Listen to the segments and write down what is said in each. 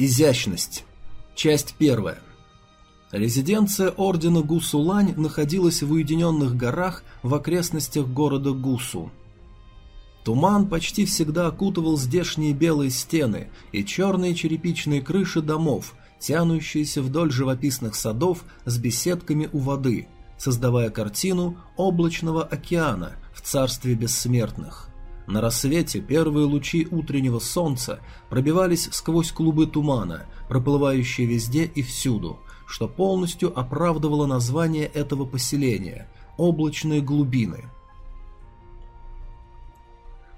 Изящность. Часть первая. Резиденция ордена Гусулань находилась в уединенных горах в окрестностях города Гусу. Туман почти всегда окутывал здешние белые стены и черные черепичные крыши домов, тянущиеся вдоль живописных садов с беседками у воды, создавая картину облачного океана в царстве бессмертных. На рассвете первые лучи утреннего солнца пробивались сквозь клубы тумана, проплывающие везде и всюду, что полностью оправдывало название этого поселения – облачные глубины.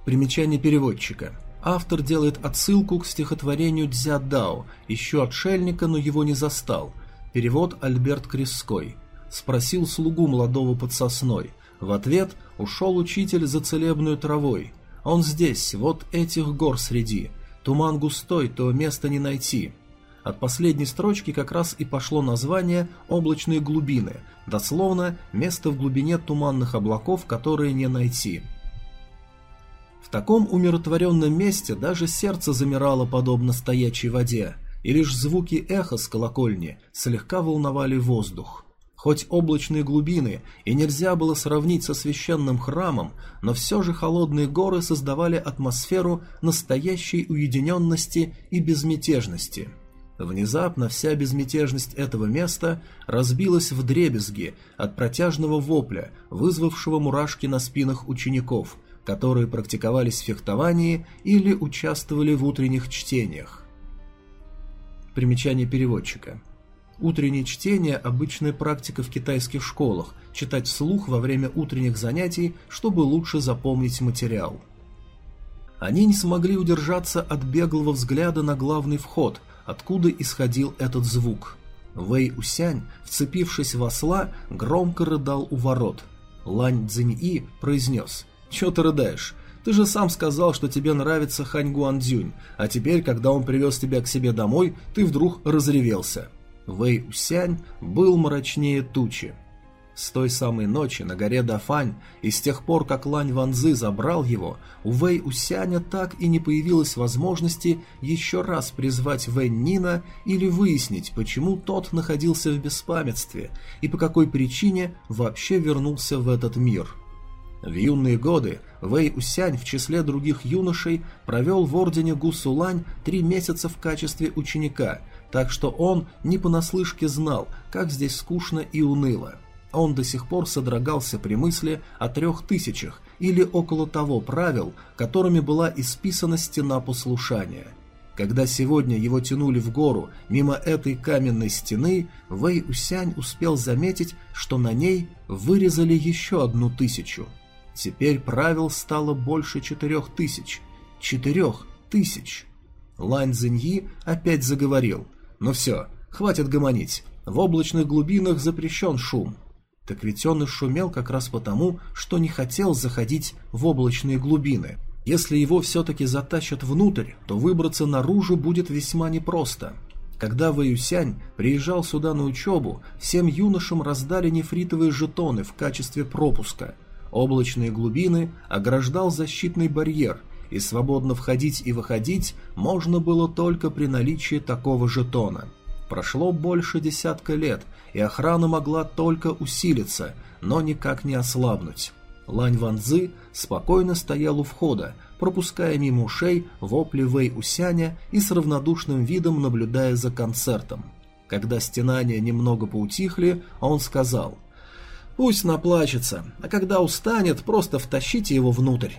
Примечание переводчика. Автор делает отсылку к стихотворению Дзядао, еще отшельника, но его не застал. Перевод Альберт Креской. Спросил слугу молодого под сосной. В ответ ушел учитель за целебную травой – он здесь, вот этих гор среди. Туман густой, то места не найти. От последней строчки как раз и пошло название «облачные глубины», дословно «место в глубине туманных облаков, которые не найти». В таком умиротворенном месте даже сердце замирало подобно стоячей воде, и лишь звуки эха с колокольни слегка волновали воздух. Хоть облачные глубины и нельзя было сравнить со священным храмом, но все же холодные горы создавали атмосферу настоящей уединенности и безмятежности. Внезапно вся безмятежность этого места разбилась в дребезги от протяжного вопля, вызвавшего мурашки на спинах учеников, которые практиковались в фехтовании или участвовали в утренних чтениях. Примечание переводчика – Утреннее чтение – обычная практика в китайских школах, читать вслух во время утренних занятий, чтобы лучше запомнить материал. Они не смогли удержаться от беглого взгляда на главный вход, откуда исходил этот звук. Вэй Усянь, вцепившись в осла, громко рыдал у ворот. Лань Цзиньи произнес «Чё ты рыдаешь? Ты же сам сказал, что тебе нравится Хань Гуандзюнь, а теперь, когда он привез тебя к себе домой, ты вдруг разревелся». Вэй Усянь был мрачнее тучи. С той самой ночи на горе Дафань и с тех пор, как Лань Ванзы забрал его, у Вэй Усяня так и не появилось возможности еще раз призвать Вэй Нина или выяснить, почему тот находился в беспамятстве и по какой причине вообще вернулся в этот мир. В юные годы Вэй Усянь в числе других юношей провел в ордене Гусулань три месяца в качестве ученика так что он не понаслышке знал, как здесь скучно и уныло. Он до сих пор содрогался при мысли о трех тысячах или около того правил, которыми была исписана стена послушания. Когда сегодня его тянули в гору мимо этой каменной стены, Вэй Усянь успел заметить, что на ней вырезали еще одну тысячу. Теперь правил стало больше четырех тысяч. Четырех тысяч. Лань Цзиньи опять заговорил – ну все, хватит гомонить. В облачных глубинах запрещен шум. Так ведь он и шумел как раз потому, что не хотел заходить в облачные глубины. Если его все-таки затащат внутрь, то выбраться наружу будет весьма непросто. Когда Вэюсянь приезжал сюда на учебу, всем юношам раздали нефритовые жетоны в качестве пропуска. Облачные глубины ограждал защитный барьер, и свободно входить и выходить можно было только при наличии такого жетона. Прошло больше десятка лет, и охрана могла только усилиться, но никак не ослабнуть. Лань Ванзы спокойно стоял у входа, пропуская мимо ушей вопли Вэй Усяня и с равнодушным видом наблюдая за концертом. Когда стенания немного поутихли, он сказал «Пусть наплачется, а когда устанет, просто втащите его внутрь».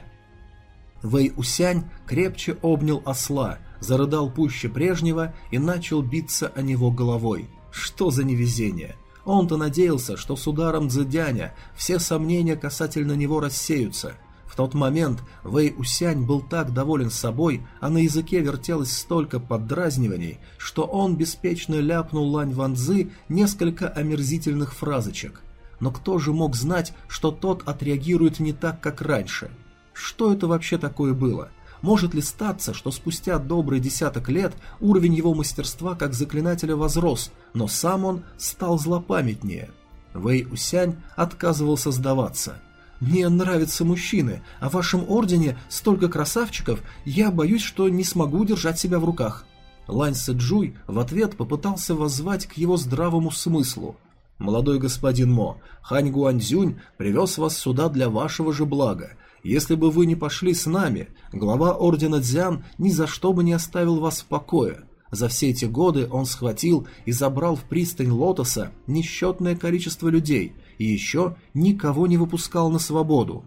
Вэй Усянь крепче обнял осла, зарыдал пуще прежнего и начал биться о него головой. Что за невезение! Он-то надеялся, что с ударом Цзэдяня все сомнения касательно него рассеются. В тот момент Вэй Усянь был так доволен собой, а на языке вертелось столько поддразниваний, что он беспечно ляпнул Лань Ванзы несколько омерзительных фразочек. Но кто же мог знать, что тот отреагирует не так, как раньше – что это вообще такое было? Может ли статься, что спустя добрый десяток лет уровень его мастерства как заклинателя возрос, но сам он стал злопамятнее? Вэй Усянь отказывался сдаваться. «Мне нравятся мужчины, а в вашем ордене столько красавчиков, я боюсь, что не смогу держать себя в руках». Лань Сэджуй в ответ попытался воззвать к его здравому смыслу. «Молодой господин Мо, Хань Гуанзюнь привез вас сюда для вашего же блага. Если бы вы не пошли с нами, глава ордена Дзян ни за что бы не оставил вас в покое. За все эти годы он схватил и забрал в пристань Лотоса несчетное количество людей и еще никого не выпускал на свободу.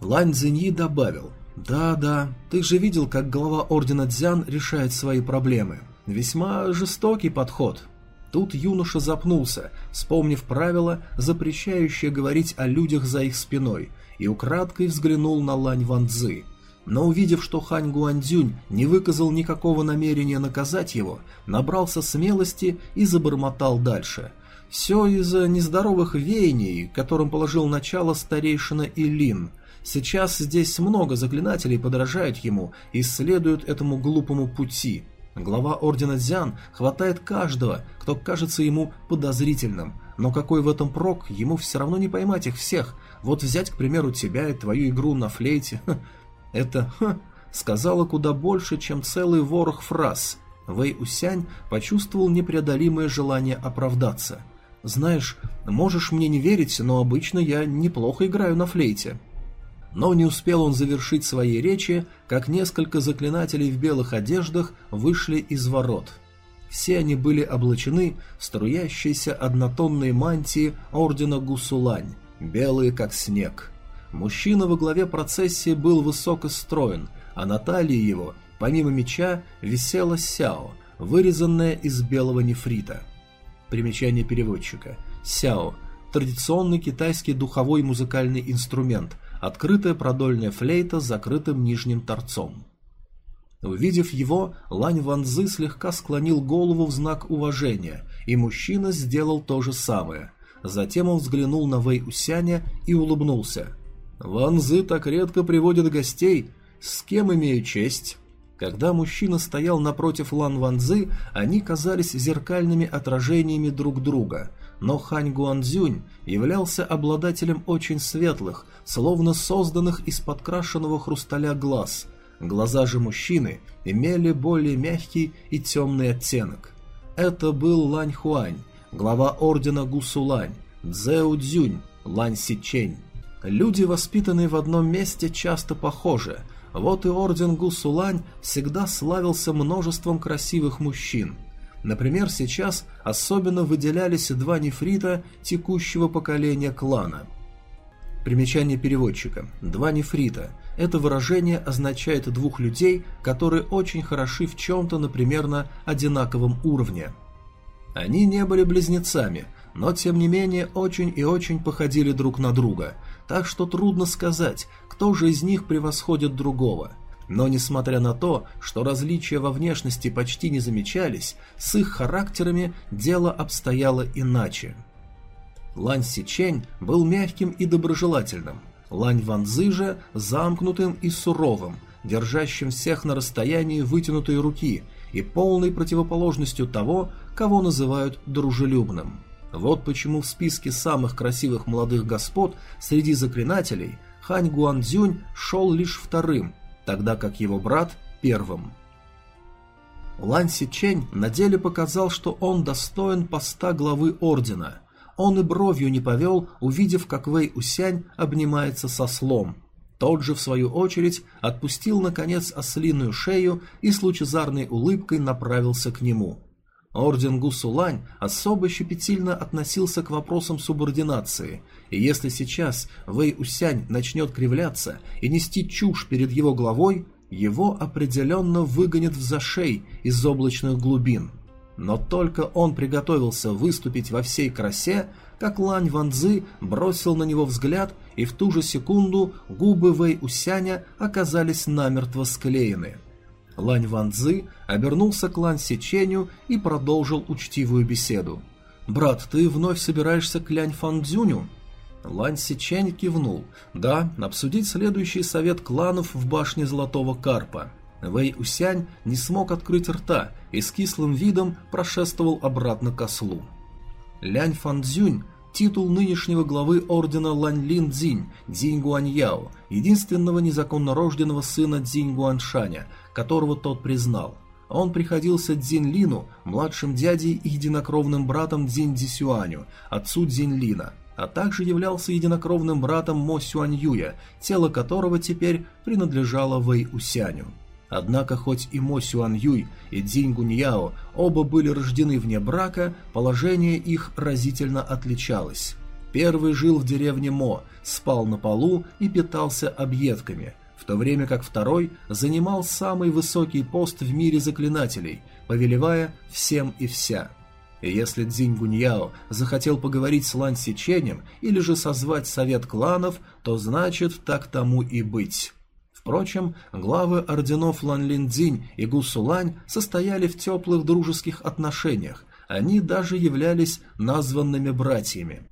Лань Цзиньи добавил, «Да-да, ты же видел, как глава ордена Дзян решает свои проблемы. Весьма жестокий подход». Тут юноша запнулся, вспомнив правило, запрещающее говорить о людях за их спиной, и украдкой взглянул на Лань Ван Цзы. Но увидев, что Хань Гуандзюнь не выказал никакого намерения наказать его, набрался смелости и забормотал дальше. Все из-за нездоровых веяний, которым положил начало старейшина Илин – Сейчас здесь много заклинателей подражают ему и следуют этому глупому пути. Глава Ордена Дзян хватает каждого, кто кажется ему подозрительным, но какой в этом прок, ему все равно не поймать их всех. Вот взять, к примеру, тебя и твою игру на флейте. Это «ха» сказала куда больше, чем целый ворох фраз. Вэй Усянь почувствовал непреодолимое желание оправдаться. «Знаешь, можешь мне не верить, но обычно я неплохо играю на флейте». Но не успел он завершить свои речи, как несколько заклинателей в белых одеждах вышли из ворот. Все они были облачены в струящиеся однотонные мантии ордена Гусулань, белые как снег. Мужчина во главе процессии был высоко строен, а на талии его, помимо меча, висела сяо, вырезанная из белого нефрита. Примечание переводчика. Сяо – традиционный китайский духовой музыкальный инструмент, открытая продольная флейта с закрытым нижним торцом. Увидев его, Лань Ванзы слегка склонил голову в знак уважения, и мужчина сделал то же самое. Затем он взглянул на Вэй Усяня и улыбнулся. «Ванзы так редко приводит гостей. С кем имею честь?» Когда мужчина стоял напротив Лан Ванзы, они казались зеркальными отражениями друг друга – но Хань Гуанзюнь являлся обладателем очень светлых, словно созданных из подкрашенного хрусталя глаз. Глаза же мужчины имели более мягкий и темный оттенок. Это был Лань Хуань, глава ордена Гусулань, Цзэу Цзюнь, Лань Сичень. Люди, воспитанные в одном месте, часто похожи. Вот и орден Гусулань всегда славился множеством красивых мужчин – Например, сейчас особенно выделялись два нефрита текущего поколения клана. Примечание переводчика. Два нефрита. Это выражение означает двух людей, которые очень хороши в чем-то, на одинаковом уровне. Они не были близнецами, но тем не менее очень и очень походили друг на друга, так что трудно сказать, кто же из них превосходит другого – но несмотря на то, что различия во внешности почти не замечались, с их характерами дело обстояло иначе. Лань Сичень был мягким и доброжелательным, Лань Ванзы же замкнутым и суровым, держащим всех на расстоянии вытянутой руки и полной противоположностью того, кого называют дружелюбным. Вот почему в списке самых красивых молодых господ среди заклинателей Хань Гуанзюнь шел лишь вторым – тогда как его брат – первым. Лан Сичень на деле показал, что он достоин поста главы ордена. Он и бровью не повел, увидев, как Вэй Усянь обнимается со слом. Тот же, в свою очередь, отпустил, наконец, ослиную шею и с лучезарной улыбкой направился к нему. Орден Гусулань особо щепетильно относился к вопросам субординации, и если сейчас Вэй Усянь начнет кривляться и нести чушь перед его главой, его определенно выгонят в зашей из облачных глубин. Но только он приготовился выступить во всей красе, как Лань Ванзы бросил на него взгляд, и в ту же секунду губы Вэй Усяня оказались намертво склеены. Лань Ван Цзы обернулся к Лань Сеченю и продолжил учтивую беседу. «Брат, ты вновь собираешься к Лянь Фан Цзюню?» Лань Сичень кивнул. «Да, обсудить следующий совет кланов в башне Золотого Карпа». Вэй Усянь не смог открыть рта и с кислым видом прошествовал обратно к ослу. Лянь Фан Цзюнь титул нынешнего главы ордена Лань Лин Цзинь, Цзинь единственного незаконно рожденного сына Цзинь Гуаншаня, которого тот признал. Он приходился Цзинь Лину, младшим дядей и единокровным братом Цзинь Дисюаню, отцу Цзинь Лина, а также являлся единокровным братом Мо Сюань Юя, тело которого теперь принадлежало Вэй Усяню. Однако хоть и Мо Сюан Юй и Цзинь Гуньяо оба были рождены вне брака, положение их разительно отличалось. Первый жил в деревне Мо, спал на полу и питался объедками, в то время как второй занимал самый высокий пост в мире заклинателей, повелевая всем и вся. Если Цзинь Гуньяо захотел поговорить с Лан Сиченем или же созвать совет кланов, то значит так тому и быть. Впрочем, главы орденов Лан Линдзинь и Гусулань состояли в теплых дружеских отношениях, они даже являлись названными братьями.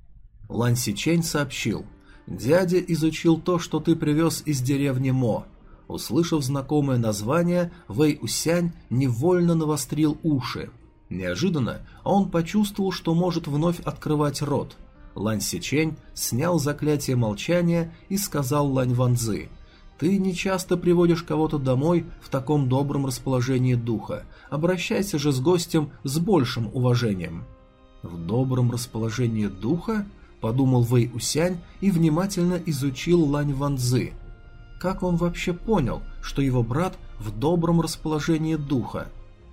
Лан Сичень сообщил, «Дядя изучил то, что ты привез из деревни Мо». Услышав знакомое название, Вэй Усянь невольно навострил уши. Неожиданно он почувствовал, что может вновь открывать рот. Лань Сичень снял заклятие молчания и сказал Лань Ванзы – ты не часто приводишь кого-то домой в таком добром расположении духа. Обращайся же с гостем с большим уважением. В добром расположении духа? Подумал Вэй Усянь и внимательно изучил Лань Ванзы. Как он вообще понял, что его брат в добром расположении духа?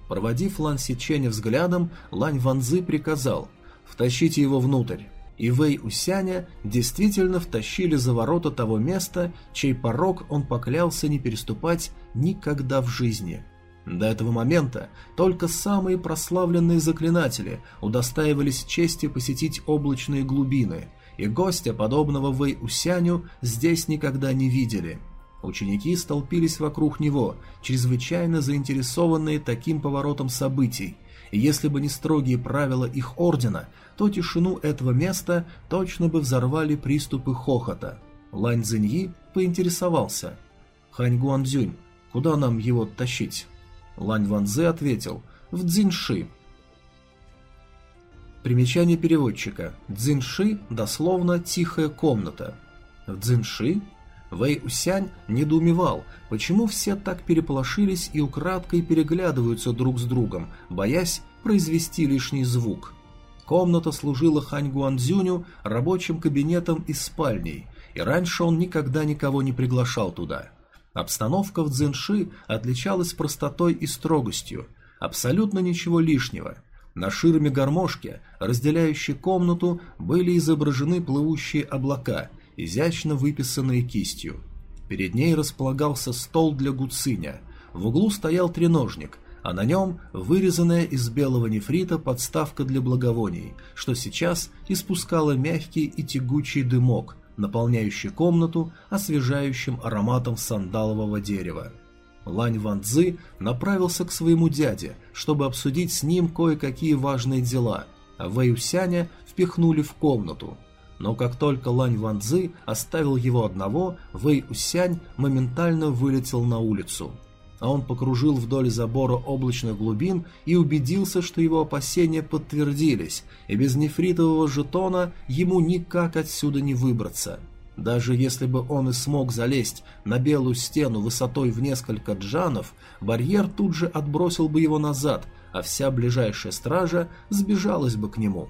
Проводив Лан Сиченя взглядом, Лань Ванзы приказал «Втащите его внутрь» и Вэй Усяня действительно втащили за ворота того места, чей порог он поклялся не переступать никогда в жизни. До этого момента только самые прославленные заклинатели удостаивались чести посетить облачные глубины, и гостя, подобного Вэй Усяню, здесь никогда не видели. Ученики столпились вокруг него, чрезвычайно заинтересованные таким поворотом событий, и если бы не строгие правила их ордена, то тишину этого места точно бы взорвали приступы хохота. Лань Цзиньи поинтересовался. «Хань Гуанзюнь, куда нам его тащить?» Лань Ванзе ответил. «В Цзиньши». Примечание переводчика. Цзиньши дословно «тихая комната». В Цзиньши Вэй Усянь недоумевал, почему все так переполошились и украдкой переглядываются друг с другом, боясь произвести лишний звук. Комната служила Хань Гуанзюню рабочим кабинетом и спальней, и раньше он никогда никого не приглашал туда. Обстановка в Цзинши отличалась простотой и строгостью, абсолютно ничего лишнего. На ширме гармошки, разделяющей комнату, были изображены плывущие облака, изящно выписанные кистью. Перед ней располагался стол для гуциня. В углу стоял треножник – а на нем вырезанная из белого нефрита подставка для благовоний, что сейчас испускала мягкий и тягучий дымок, наполняющий комнату освежающим ароматом сандалового дерева. Лань Ван Цзы направился к своему дяде, чтобы обсудить с ним кое-какие важные дела, а Вэй Усяня впихнули в комнату. Но как только Лань Ван Цзы оставил его одного, Вэй Усянь моментально вылетел на улицу – а он покружил вдоль забора облачных глубин и убедился, что его опасения подтвердились, и без нефритового жетона ему никак отсюда не выбраться. Даже если бы он и смог залезть на белую стену высотой в несколько джанов, барьер тут же отбросил бы его назад, а вся ближайшая стража сбежалась бы к нему.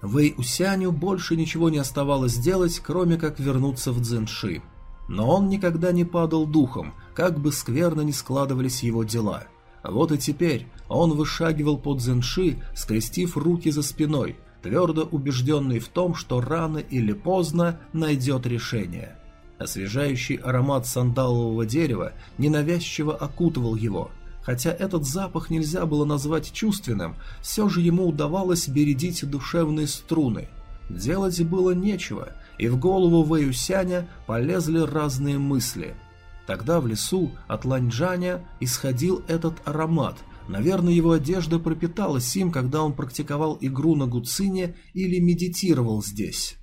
Вэй Усяню больше ничего не оставалось делать, кроме как вернуться в Цзинши. Но он никогда не падал духом, как бы скверно ни складывались его дела. Вот и теперь он вышагивал под Зенши, скрестив руки за спиной, твердо убежденный в том, что рано или поздно найдет решение. Освежающий аромат сандалового дерева ненавязчиво окутывал его. Хотя этот запах нельзя было назвать чувственным, все же ему удавалось бередить душевные струны. Делать было нечего, и в голову Вэюсяня полезли разные мысли. Тогда в лесу от Ланьчжаня исходил этот аромат. Наверное, его одежда пропиталась им, когда он практиковал игру на гуцине или медитировал здесь.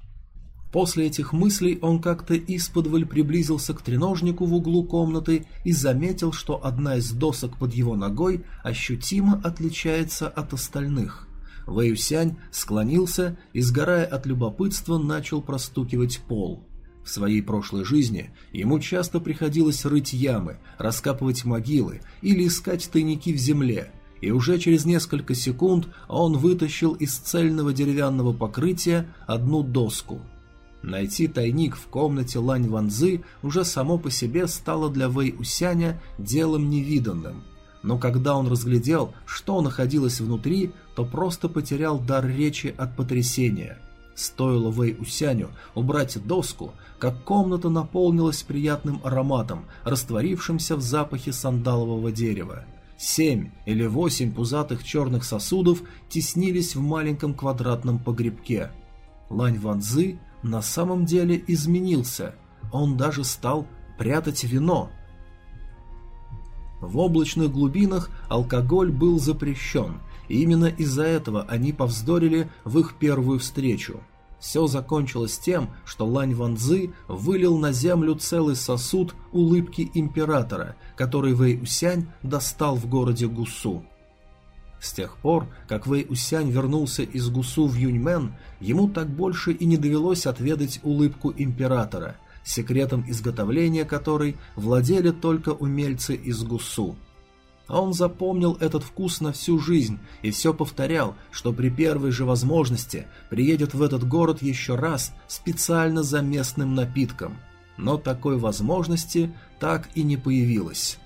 После этих мыслей он как-то исподволь приблизился к треножнику в углу комнаты и заметил, что одна из досок под его ногой ощутимо отличается от остальных. Вэйюсянь склонился и, сгорая от любопытства, начал простукивать пол. В своей прошлой жизни ему часто приходилось рыть ямы, раскапывать могилы или искать тайники в земле, и уже через несколько секунд он вытащил из цельного деревянного покрытия одну доску. Найти тайник в комнате Лань Ванзы уже само по себе стало для Вэй Усяня делом невиданным. Но когда он разглядел, что находилось внутри, то просто потерял дар речи от потрясения – Стоило Вэй Усяню убрать доску, как комната наполнилась приятным ароматом, растворившимся в запахе сандалового дерева. Семь или восемь пузатых черных сосудов теснились в маленьком квадратном погребке. Лань Ванзы на самом деле изменился, он даже стал прятать вино. В облачных глубинах алкоголь был запрещен, и именно из-за этого они повздорили в их первую встречу. Все закончилось тем, что Лань Ванзы вылил на землю целый сосуд улыбки императора, который Вэй Усянь достал в городе Гусу. С тех пор, как Вэй Усянь вернулся из Гусу в Юньмен, ему так больше и не довелось отведать улыбку императора, секретом изготовления которой владели только умельцы из Гусу. А он запомнил этот вкус на всю жизнь и все повторял, что при первой же возможности приедет в этот город еще раз специально за местным напитком. Но такой возможности так и не появилось.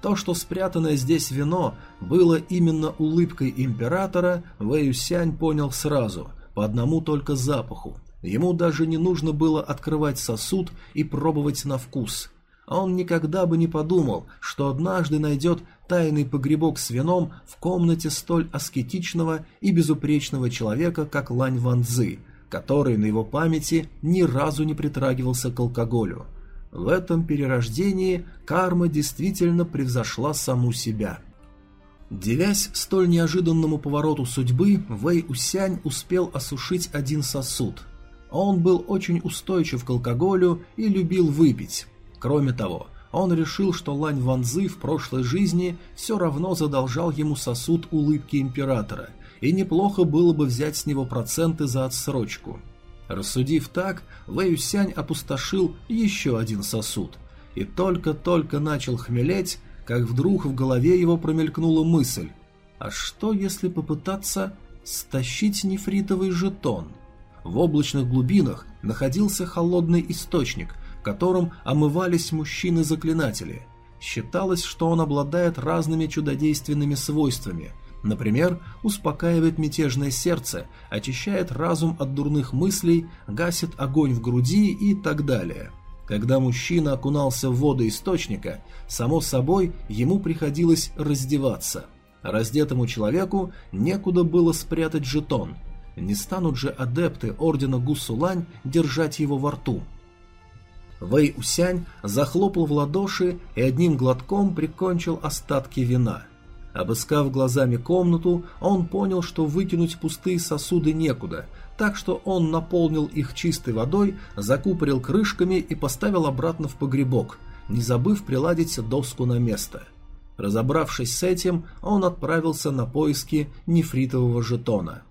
То, что спрятанное здесь вино было именно улыбкой императора, Вэйюсянь понял сразу, по одному только запаху. Ему даже не нужно было открывать сосуд и пробовать на вкус – а он никогда бы не подумал, что однажды найдет тайный погребок с вином в комнате столь аскетичного и безупречного человека, как Лань Ванзы, который на его памяти ни разу не притрагивался к алкоголю. В этом перерождении карма действительно превзошла саму себя. Девясь столь неожиданному повороту судьбы, Вэй Усянь успел осушить один сосуд. Он был очень устойчив к алкоголю и любил выпить. Кроме того, он решил, что Лань Ванзы в прошлой жизни все равно задолжал ему сосуд улыбки императора, и неплохо было бы взять с него проценты за отсрочку. Рассудив так, Вэй Сянь опустошил еще один сосуд, и только-только начал хмелеть, как вдруг в голове его промелькнула мысль, а что если попытаться стащить нефритовый жетон? В облачных глубинах находился холодный источник, котором омывались мужчины-заклинатели. Считалось, что он обладает разными чудодейственными свойствами. Например, успокаивает мятежное сердце, очищает разум от дурных мыслей, гасит огонь в груди и так далее. Когда мужчина окунался в воды источника, само собой ему приходилось раздеваться. Раздетому человеку некуда было спрятать жетон. Не станут же адепты ордена Гусулань держать его во рту – Вэй Усянь захлопал в ладоши и одним глотком прикончил остатки вина. Обыскав глазами комнату, он понял, что выкинуть пустые сосуды некуда, так что он наполнил их чистой водой, закупорил крышками и поставил обратно в погребок, не забыв приладить доску на место. Разобравшись с этим, он отправился на поиски нефритового жетона.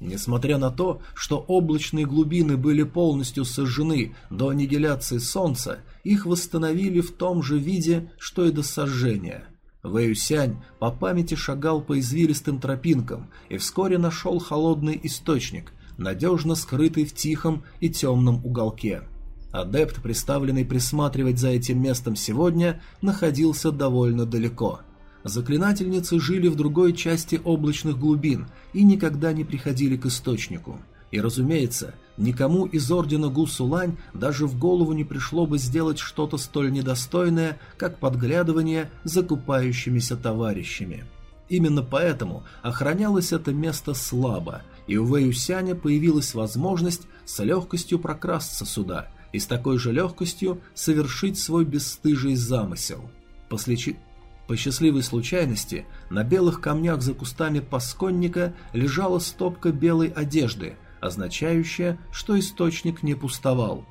Несмотря на то, что облачные глубины были полностью сожжены до аннигиляции Солнца, их восстановили в том же виде, что и до сожжения. Вэюсянь по памяти шагал по извилистым тропинкам и вскоре нашел холодный источник, надежно скрытый в тихом и темном уголке. Адепт, представленный присматривать за этим местом сегодня, находился довольно далеко – Заклинательницы жили в другой части облачных глубин и никогда не приходили к источнику. И, разумеется, никому из ордена Гусулань даже в голову не пришло бы сделать что-то столь недостойное, как подглядывание за купающимися товарищами. Именно поэтому охранялось это место слабо, и у Вэюсяня появилась возможность с легкостью прокрасться сюда и с такой же легкостью совершить свой бесстыжий замысел. После, по счастливой случайности, на белых камнях за кустами пасконника лежала стопка белой одежды, означающая, что источник не пустовал.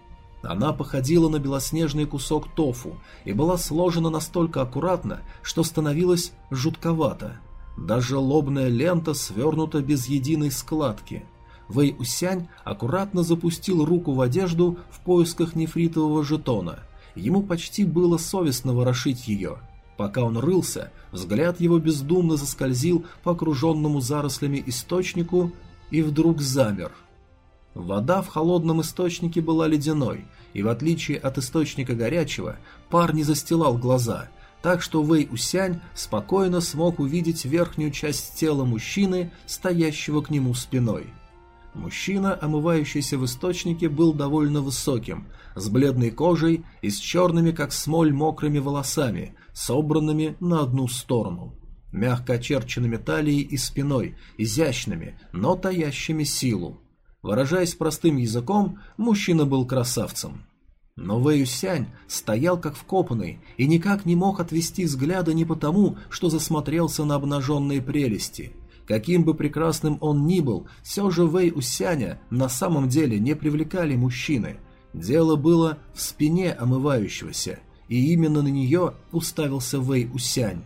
Она походила на белоснежный кусок тофу и была сложена настолько аккуратно, что становилось жутковато. Даже лобная лента свернута без единой складки. Вэй Усянь аккуратно запустил руку в одежду в поисках нефритового жетона. Ему почти было совестно ворошить ее. Пока он рылся, взгляд его бездумно заскользил по окруженному зарослями источнику и вдруг замер. Вода в холодном источнике была ледяной, и в отличие от источника горячего, пар не застилал глаза, так что Вэй Усянь спокойно смог увидеть верхнюю часть тела мужчины, стоящего к нему спиной. Мужчина, омывающийся в источнике, был довольно высоким, с бледной кожей и с черными, как смоль, мокрыми волосами, собранными на одну сторону. Мягко очерченными талией и спиной, изящными, но таящими силу. Выражаясь простым языком, мужчина был красавцем. Но Вэйюсянь стоял как вкопанный и никак не мог отвести взгляда не потому, что засмотрелся на обнаженные прелести. Каким бы прекрасным он ни был, все же Вэй Усяня на самом деле не привлекали мужчины. Дело было в спине омывающегося, и именно на нее уставился Вэй Усянь.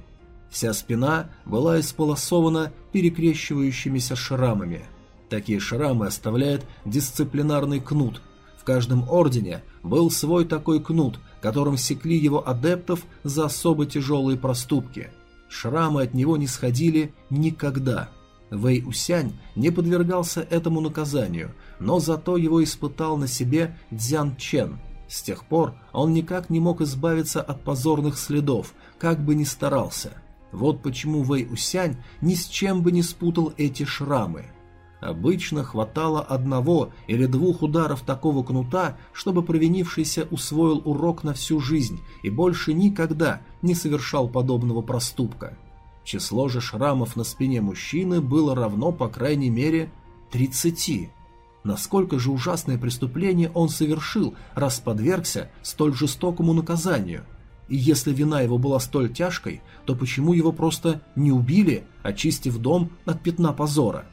Вся спина была исполосована перекрещивающимися шрамами. Такие шрамы оставляет дисциплинарный кнут, в каждом ордене был свой такой кнут, которым секли его адептов за особо тяжелые проступки. Шрамы от него не сходили никогда. Вэй Усянь не подвергался этому наказанию, но зато его испытал на себе Дзян Чен. С тех пор он никак не мог избавиться от позорных следов, как бы ни старался. Вот почему Вэй Усянь ни с чем бы не спутал эти шрамы – Обычно хватало одного или двух ударов такого кнута, чтобы провинившийся усвоил урок на всю жизнь и больше никогда не совершал подобного проступка. Число же шрамов на спине мужчины было равно по крайней мере 30. Насколько же ужасное преступление он совершил, раз подвергся столь жестокому наказанию? И если вина его была столь тяжкой, то почему его просто не убили, очистив дом от пятна позора?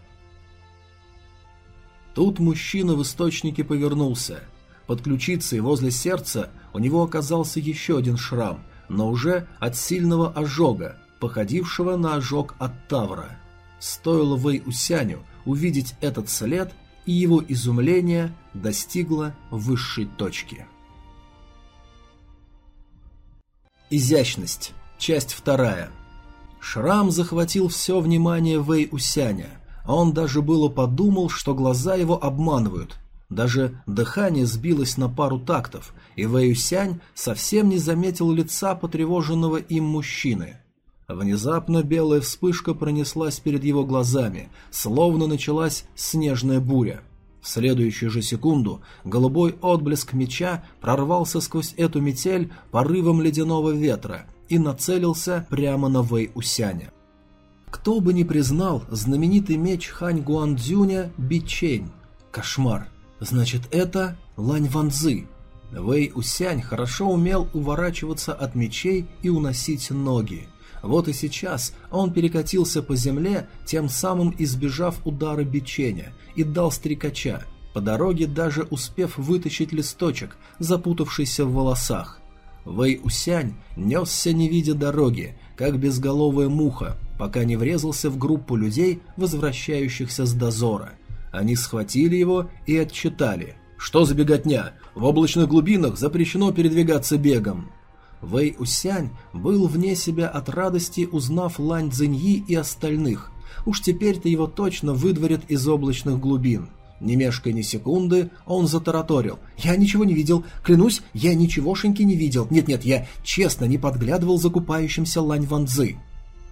Тут мужчина в источнике повернулся. Под ключицей возле сердца у него оказался еще один шрам, но уже от сильного ожога, походившего на ожог от Тавра. Стоило Вэй Усяню увидеть этот след, и его изумление достигло высшей точки. Изящность. Часть вторая. Шрам захватил все внимание Вэй Усяня – он даже было подумал, что глаза его обманывают. Даже дыхание сбилось на пару тактов, и Вэйюсянь совсем не заметил лица потревоженного им мужчины. Внезапно белая вспышка пронеслась перед его глазами, словно началась снежная буря. В следующую же секунду голубой отблеск меча прорвался сквозь эту метель порывом ледяного ветра и нацелился прямо на Вэй Усяня. Кто бы ни признал знаменитый меч Хань Гуандзюня Бичень. Кошмар. Значит, это Лань Ванзы. Вэй Усянь хорошо умел уворачиваться от мечей и уносить ноги. Вот и сейчас он перекатился по земле, тем самым избежав удара биченя, и дал стрекача, по дороге даже успев вытащить листочек, запутавшийся в волосах. Вэй Усянь несся не видя дороги, как безголовая муха, пока не врезался в группу людей, возвращающихся с дозора. Они схватили его и отчитали. «Что за беготня? В облачных глубинах запрещено передвигаться бегом!» Вэй Усянь был вне себя от радости, узнав Лань Цзиньи и остальных. Уж теперь-то его точно выдворят из облачных глубин. Не мешкая ни секунды, он затараторил. «Я ничего не видел. Клянусь, я ничегошеньки не видел. Нет-нет, я честно не подглядывал за купающимся Лань Ван Цзы».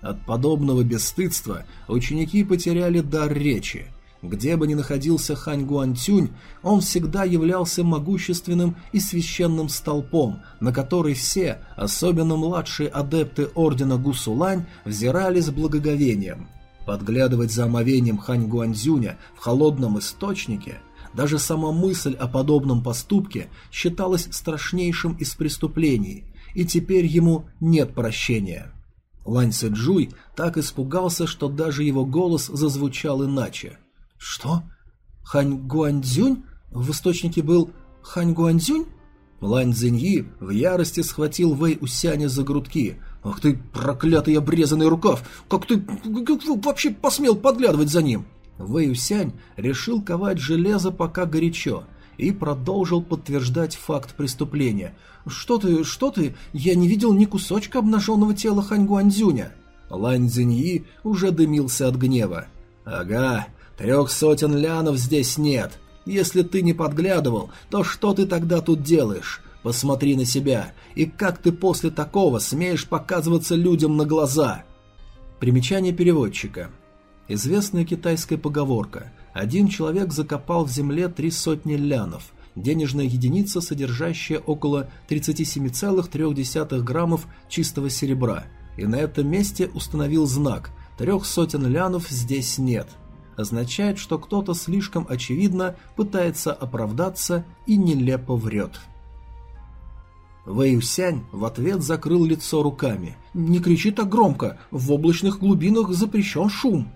От подобного бесстыдства ученики потеряли дар речи. Где бы ни находился Хань Гуантюнь, он всегда являлся могущественным и священным столпом, на который все, особенно младшие адепты ордена Гусулань, взирали с благоговением. Подглядывать за омовением Хань Гуанзюня в холодном источнике, даже сама мысль о подобном поступке считалась страшнейшим из преступлений, и теперь ему нет прощения. Лань Сэджуй так испугался, что даже его голос зазвучал иначе. «Что? Хань Гуанзюнь? В источнике был Хань Гуанзюнь?» Лань Цзиньи в ярости схватил Вэй Усяня за грудки. «Ах ты, проклятый обрезанный рукав! Как ты как вообще посмел подглядывать за ним?» Вэй Усянь решил ковать железо пока горячо и продолжил подтверждать факт преступления. «Что ты, что ты? Я не видел ни кусочка обнаженного тела Хань Гуанзюня!» Лань Цзиньи уже дымился от гнева. «Ага, трех сотен лянов здесь нет. Если ты не подглядывал, то что ты тогда тут делаешь? Посмотри на себя, и как ты после такого смеешь показываться людям на глаза?» Примечание переводчика. Известная китайская поговорка «Один человек закопал в земле три сотни лянов», денежная единица, содержащая около 37,3 граммов чистого серебра, и на этом месте установил знак «трех сотен лянов здесь нет», означает, что кто-то слишком очевидно пытается оправдаться и нелепо врет. Вэй Усянь в ответ закрыл лицо руками. «Не кричи так громко! В облачных глубинах запрещен шум!»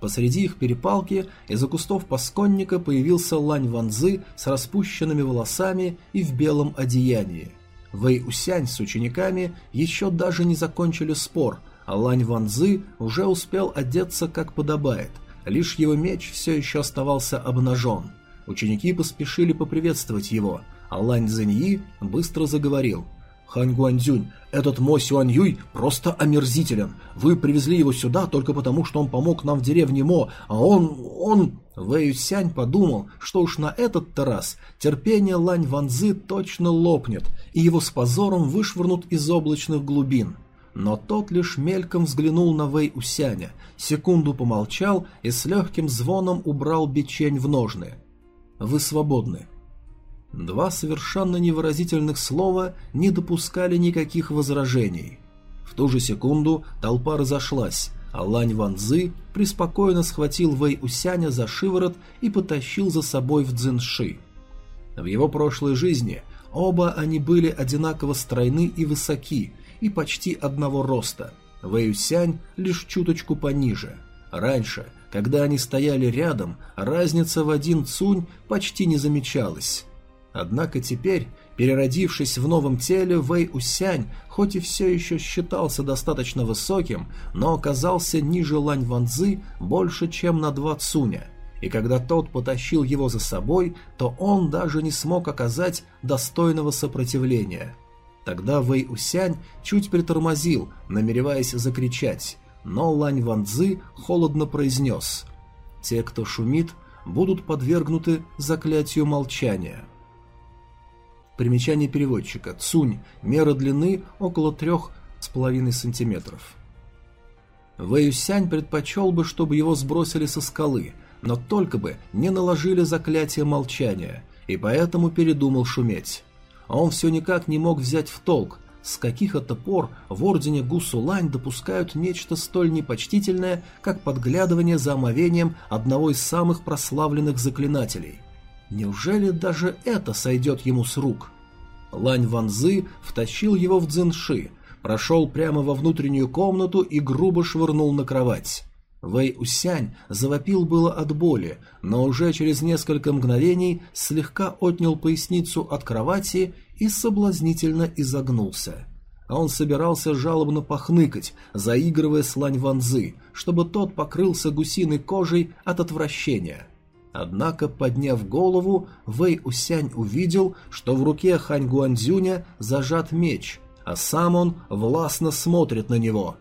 Посреди их перепалки из-за кустов пасконника появился Лань Ванзы с распущенными волосами и в белом одеянии. Вэй с учениками еще даже не закончили спор, а Лань Ванзы уже успел одеться как подобает, лишь его меч все еще оставался обнажен. Ученики поспешили поприветствовать его – а Лань Цзиньи быстро заговорил. «Хань Гуанзюнь, этот Мо Сюань Юй просто омерзителен. Вы привезли его сюда только потому, что он помог нам в деревне Мо, а он... он...» Вэй Сянь подумал, что уж на этот-то раз терпение Лань Ванзы точно лопнет, и его с позором вышвырнут из облачных глубин. Но тот лишь мельком взглянул на Вэй Усяня, секунду помолчал и с легким звоном убрал бичень в ножны. «Вы свободны. Два совершенно невыразительных слова не допускали никаких возражений. В ту же секунду толпа разошлась, а Лань Ванзы преспокойно схватил Вэй Усяня за шиворот и потащил за собой в Цзинши. В его прошлой жизни оба они были одинаково стройны и высоки, и почти одного роста. Вэй Усянь лишь чуточку пониже. Раньше, когда они стояли рядом, разница в один цунь почти не замечалась. Однако теперь, переродившись в новом теле, Вэй Усянь, хоть и все еще считался достаточно высоким, но оказался ниже Лань Ванзы больше, чем на два цуня. И когда тот потащил его за собой, то он даже не смог оказать достойного сопротивления. Тогда Вэй Усянь чуть притормозил, намереваясь закричать, но Лань Ванзы холодно произнес «Те, кто шумит, будут подвергнуты заклятию молчания». Примечание переводчика. Цунь. Мера длины около трех с половиной сантиметров. Вэйюсянь предпочел бы, чтобы его сбросили со скалы, но только бы не наложили заклятие молчания, и поэтому передумал шуметь. А он все никак не мог взять в толк, с каких это пор в ордене Гусулань допускают нечто столь непочтительное, как подглядывание за омовением одного из самых прославленных заклинателей – Неужели даже это сойдет ему с рук? Лань Ванзы втащил его в дзинши, прошел прямо во внутреннюю комнату и грубо швырнул на кровать. Вэй Усянь завопил было от боли, но уже через несколько мгновений слегка отнял поясницу от кровати и соблазнительно изогнулся. А он собирался жалобно похныкать, заигрывая с Ванзы, чтобы тот покрылся гусиной кожей от отвращения. Однако, подняв голову, Вэй Усянь увидел, что в руке Хань Гуанзюня зажат меч, а сам он властно смотрит на него.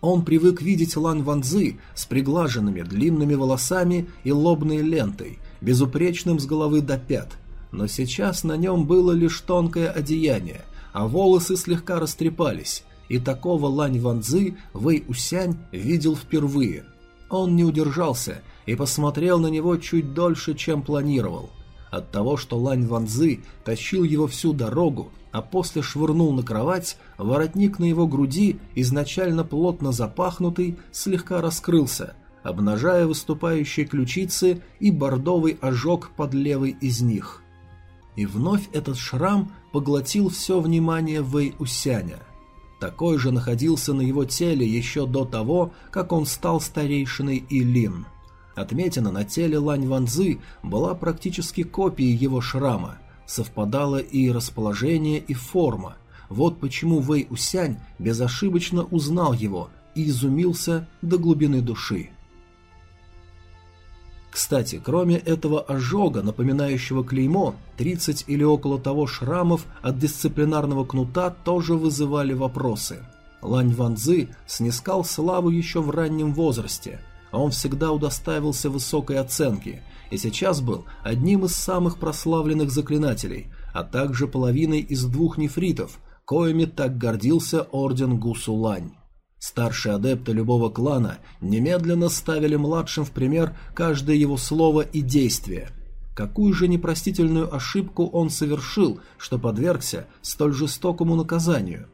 Он привык видеть Лан Ванзы с приглаженными длинными волосами и лобной лентой, безупречным с головы до пят, но сейчас на нем было лишь тонкое одеяние, а волосы слегка растрепались, и такого Лань Ванзы Вэй Усянь видел впервые. Он не удержался и посмотрел на него чуть дольше, чем планировал. От того, что Лань Ванзы тащил его всю дорогу, а после швырнул на кровать, воротник на его груди, изначально плотно запахнутый, слегка раскрылся, обнажая выступающие ключицы и бордовый ожог под левой из них. И вновь этот шрам поглотил все внимание Вэй Усяня. Такой же находился на его теле еще до того, как он стал старейшиной Илин. Отметина на теле Лань Ванзы была практически копией его шрама, совпадало и расположение, и форма. Вот почему Вэй Усянь безошибочно узнал его и изумился до глубины души. Кстати, кроме этого ожога, напоминающего клеймо, 30 или около того шрамов от дисциплинарного кнута тоже вызывали вопросы. Лань Ванзы снискал славу еще в раннем возрасте, а он всегда удостаивался высокой оценки и сейчас был одним из самых прославленных заклинателей, а также половиной из двух нефритов, коими так гордился орден Гусулань. Старшие адепты любого клана немедленно ставили младшим в пример каждое его слово и действие. Какую же непростительную ошибку он совершил, что подвергся столь жестокому наказанию?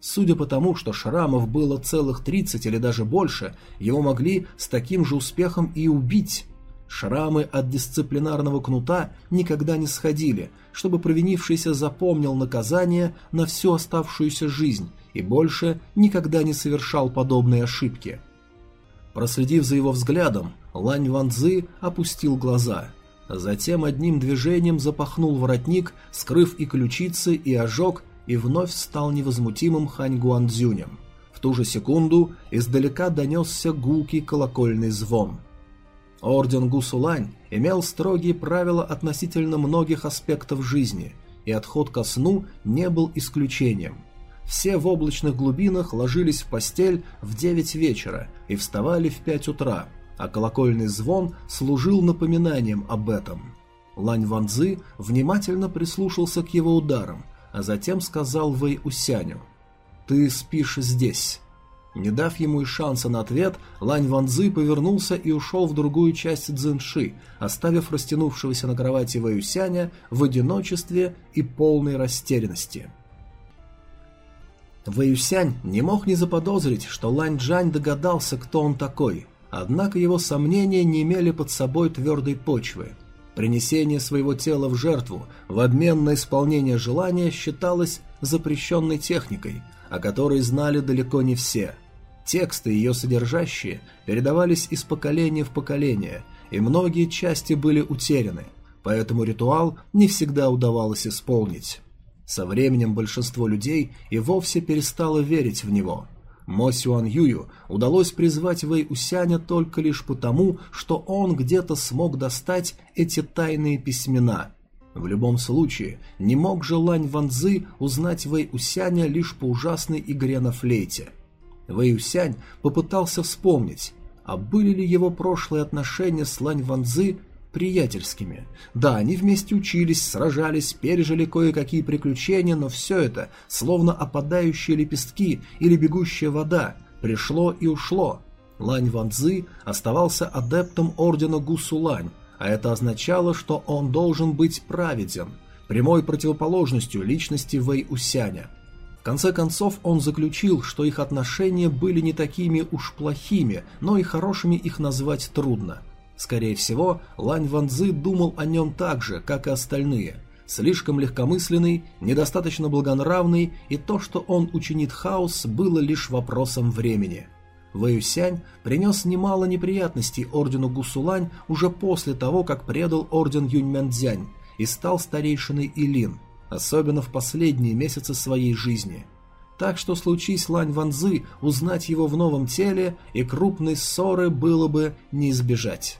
Судя по тому, что шрамов было целых 30 или даже больше, его могли с таким же успехом и убить. Шрамы от дисциплинарного кнута никогда не сходили, чтобы провинившийся запомнил наказание на всю оставшуюся жизнь и больше никогда не совершал подобные ошибки. Проследив за его взглядом, Лань Ванзы опустил глаза. Затем одним движением запахнул воротник, скрыв и ключицы, и ожог, и вновь стал невозмутимым Хань Гуанцзюнем. В ту же секунду издалека донесся гулкий колокольный звон. Орден Гусулань имел строгие правила относительно многих аспектов жизни, и отход ко сну не был исключением – все в облачных глубинах ложились в постель в 9 вечера и вставали в 5 утра, а колокольный звон служил напоминанием об этом. Лань Ванзы внимательно прислушался к его ударам, а затем сказал Вэй Усяню «Ты спишь здесь». Не дав ему и шанса на ответ, Лань Ванзы повернулся и ушел в другую часть Цзинши, оставив растянувшегося на кровати Вэюсяня в одиночестве и полной растерянности. Вэйюсянь не мог не заподозрить, что Лань Джань догадался, кто он такой, однако его сомнения не имели под собой твердой почвы. Принесение своего тела в жертву в обмен на исполнение желания считалось запрещенной техникой, о которой знали далеко не все. Тексты, ее содержащие, передавались из поколения в поколение, и многие части были утеряны, поэтому ритуал не всегда удавалось исполнить. Со временем большинство людей и вовсе перестало верить в него. Мо Сюан Юю удалось призвать Вэй Усяня только лишь потому, что он где-то смог достать эти тайные письмена. В любом случае, не мог же Лань Ванзы узнать Вэй Усяня лишь по ужасной игре на флейте. Вэй Усянь попытался вспомнить, а были ли его прошлые отношения с Лань Ванзы приятельскими. Да, они вместе учились, сражались, пережили кое-какие приключения, но все это, словно опадающие лепестки или бегущая вода, пришло и ушло. Лань Ван Цзы оставался адептом ордена Гусулань, а это означало, что он должен быть праведен, прямой противоположностью личности Вэй Усяня. В конце концов он заключил, что их отношения были не такими уж плохими, но и хорошими их назвать трудно – Скорее всего, Лань Ванзы думал о нем так же, как и остальные. Слишком легкомысленный, недостаточно благонравный, и то, что он учинит хаос, было лишь вопросом времени. Вэюсянь принес немало неприятностей ордену Гусулань уже после того, как предал орден Юньмянцзянь и стал старейшиной Илин, особенно в последние месяцы своей жизни. Так что случись Лань Ванзы узнать его в новом теле, и крупной ссоры было бы не избежать.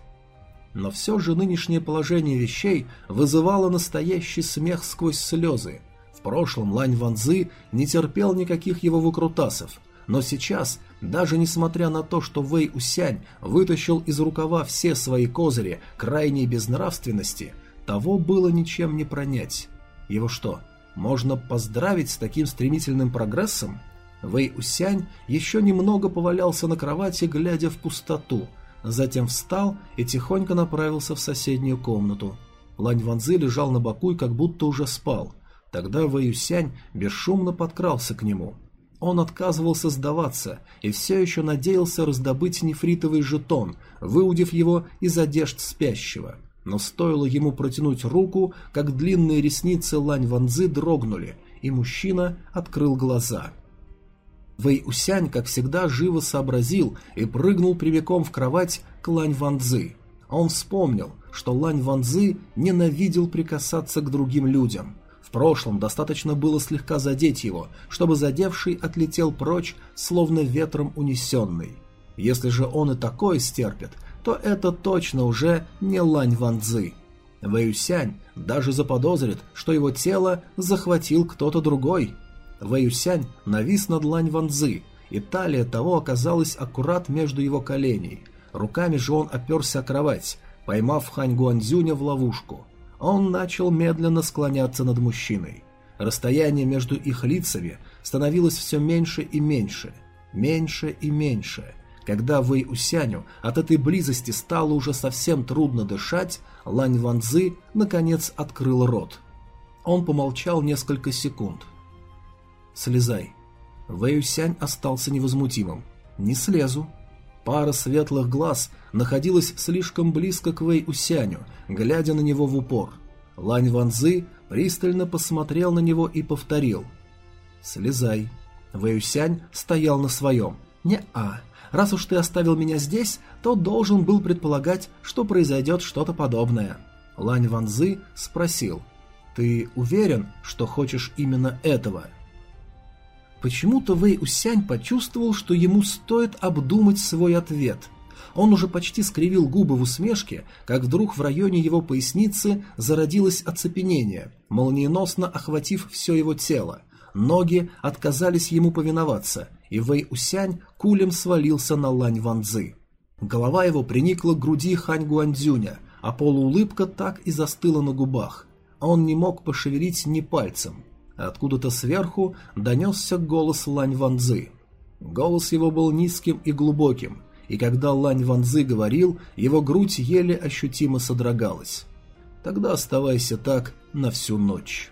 Но все же нынешнее положение вещей вызывало настоящий смех сквозь слезы. В прошлом Лань Ванзы не терпел никаких его выкрутасов, но сейчас, даже несмотря на то, что Вэй Усянь вытащил из рукава все свои козыри крайней безнравственности, того было ничем не пронять. Его что, можно поздравить с таким стремительным прогрессом? Вэй Усянь еще немного повалялся на кровати, глядя в пустоту – Затем встал и тихонько направился в соседнюю комнату. Лань Ванзы лежал на боку и как будто уже спал. Тогда Вэюсянь бесшумно подкрался к нему. Он отказывался сдаваться и все еще надеялся раздобыть нефритовый жетон, выудив его из одежд спящего. Но стоило ему протянуть руку, как длинные ресницы Лань Ванзы дрогнули, и мужчина открыл глаза – Вэй Усянь, как всегда, живо сообразил и прыгнул прямиком в кровать к Лань Ванзы. Он вспомнил, что Лань Ванзы ненавидел прикасаться к другим людям. В прошлом достаточно было слегка задеть его, чтобы задевший отлетел прочь, словно ветром унесенный. Если же он и такое стерпит, то это точно уже не Лань Ванзы. Вэюсянь даже заподозрит, что его тело захватил кто-то другой. Вэюсянь навис над Лань Ванзы, и талия того оказалась аккурат между его коленей. Руками же он оперся о кровать, поймав Хань Гуанзюня в ловушку. Он начал медленно склоняться над мужчиной. Расстояние между их лицами становилось все меньше и меньше, меньше и меньше. Когда Вэй Усяню от этой близости стало уже совсем трудно дышать, Лань Ванзы наконец открыл рот. Он помолчал несколько секунд. «Слезай». Вэй Усянь остался невозмутимым. «Не слезу». Пара светлых глаз находилась слишком близко к Вэй Усяню, глядя на него в упор. Лань Ванзы пристально посмотрел на него и повторил. «Слезай». Вэй Усянь стоял на своем. «Не-а, раз уж ты оставил меня здесь, то должен был предполагать, что произойдет что-то подобное». Лань Ванзы спросил, «Ты уверен, что хочешь именно этого?» Почему-то Вэй Усянь почувствовал, что ему стоит обдумать свой ответ. Он уже почти скривил губы в усмешке, как вдруг в районе его поясницы зародилось оцепенение, молниеносно охватив все его тело. Ноги отказались ему повиноваться, и Вэй Усянь кулем свалился на Лань Ванзы. Голова его приникла к груди Хань Гуандзюня, а полуулыбка так и застыла на губах. Он не мог пошевелить ни пальцем. Откуда-то сверху донесся голос Лань Ванзы. Голос его был низким и глубоким, и когда Лань Ванзы говорил, его грудь еле ощутимо содрогалась. Тогда оставайся так на всю ночь.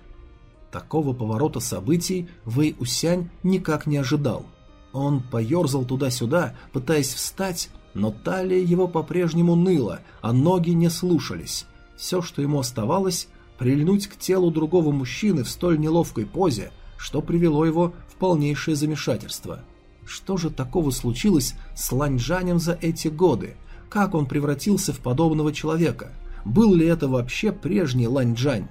Такого поворота событий Вэй Усянь никак не ожидал. Он поерзал туда-сюда, пытаясь встать, но талия его по-прежнему ныла, а ноги не слушались. Все, что ему оставалось, прильнуть к телу другого мужчины в столь неловкой позе, что привело его в полнейшее замешательство. Что же такого случилось с Ланьжанем за эти годы? Как он превратился в подобного человека? Был ли это вообще прежний Ланьжань?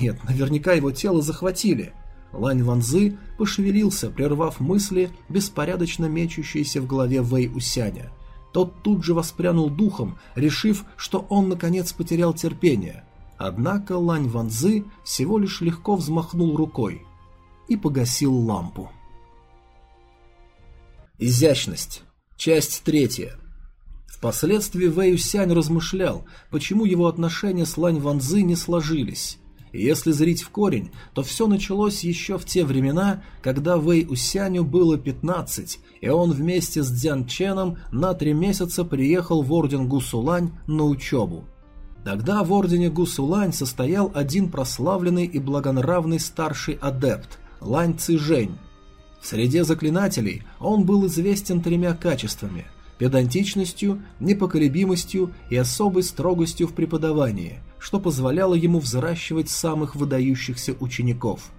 Нет, наверняка его тело захватили. Лань Ванзы пошевелился, прервав мысли, беспорядочно мечущиеся в голове Вэй Усяня. Тот тут же воспрянул духом, решив, что он наконец потерял терпение. Однако Лань Ванзы всего лишь легко взмахнул рукой и погасил лампу. Изящность. Часть третья. Впоследствии Вэй Сянь размышлял, почему его отношения с Лань Ванзы не сложились. Если зрить в корень, то все началось еще в те времена, когда Вэй Усяню было 15, и он вместе с Дзян Ченом на три месяца приехал в орден Гусулань на учебу. Тогда в ордене Гусулань состоял один прославленный и благонравный старший адепт – Лань Цижень. В среде заклинателей он был известен тремя качествами – педантичностью, непоколебимостью и особой строгостью в преподавании, что позволяло ему взращивать самых выдающихся учеников.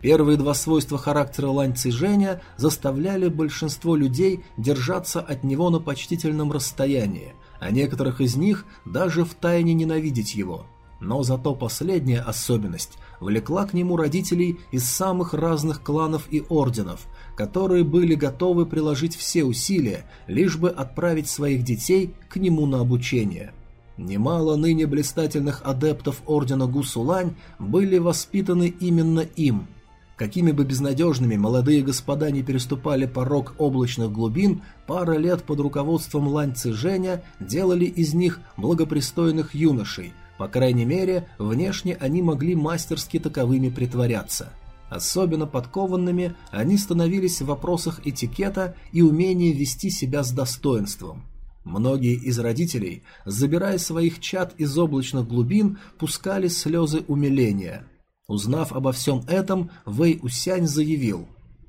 Первые два свойства характера Лань Цижэня заставляли большинство людей держаться от него на почтительном расстоянии, а некоторых из них даже втайне ненавидеть его. Но зато последняя особенность влекла к нему родителей из самых разных кланов и орденов, которые были готовы приложить все усилия, лишь бы отправить своих детей к нему на обучение. Немало ныне блистательных адептов ордена Гусулань были воспитаны именно им – Какими бы безнадежными молодые господа не переступали порог облачных глубин, пара лет под руководством Лань Цзэжэня делали из них благопристойных юношей, по крайней мере, внешне они могли мастерски таковыми притворяться. Особенно подкованными они становились в вопросах этикета и умения вести себя с достоинством. Многие из родителей, забирая своих чад из облачных глубин, пускали слезы умиления – Узнав обо всем этом, Вэй Усянь заявил,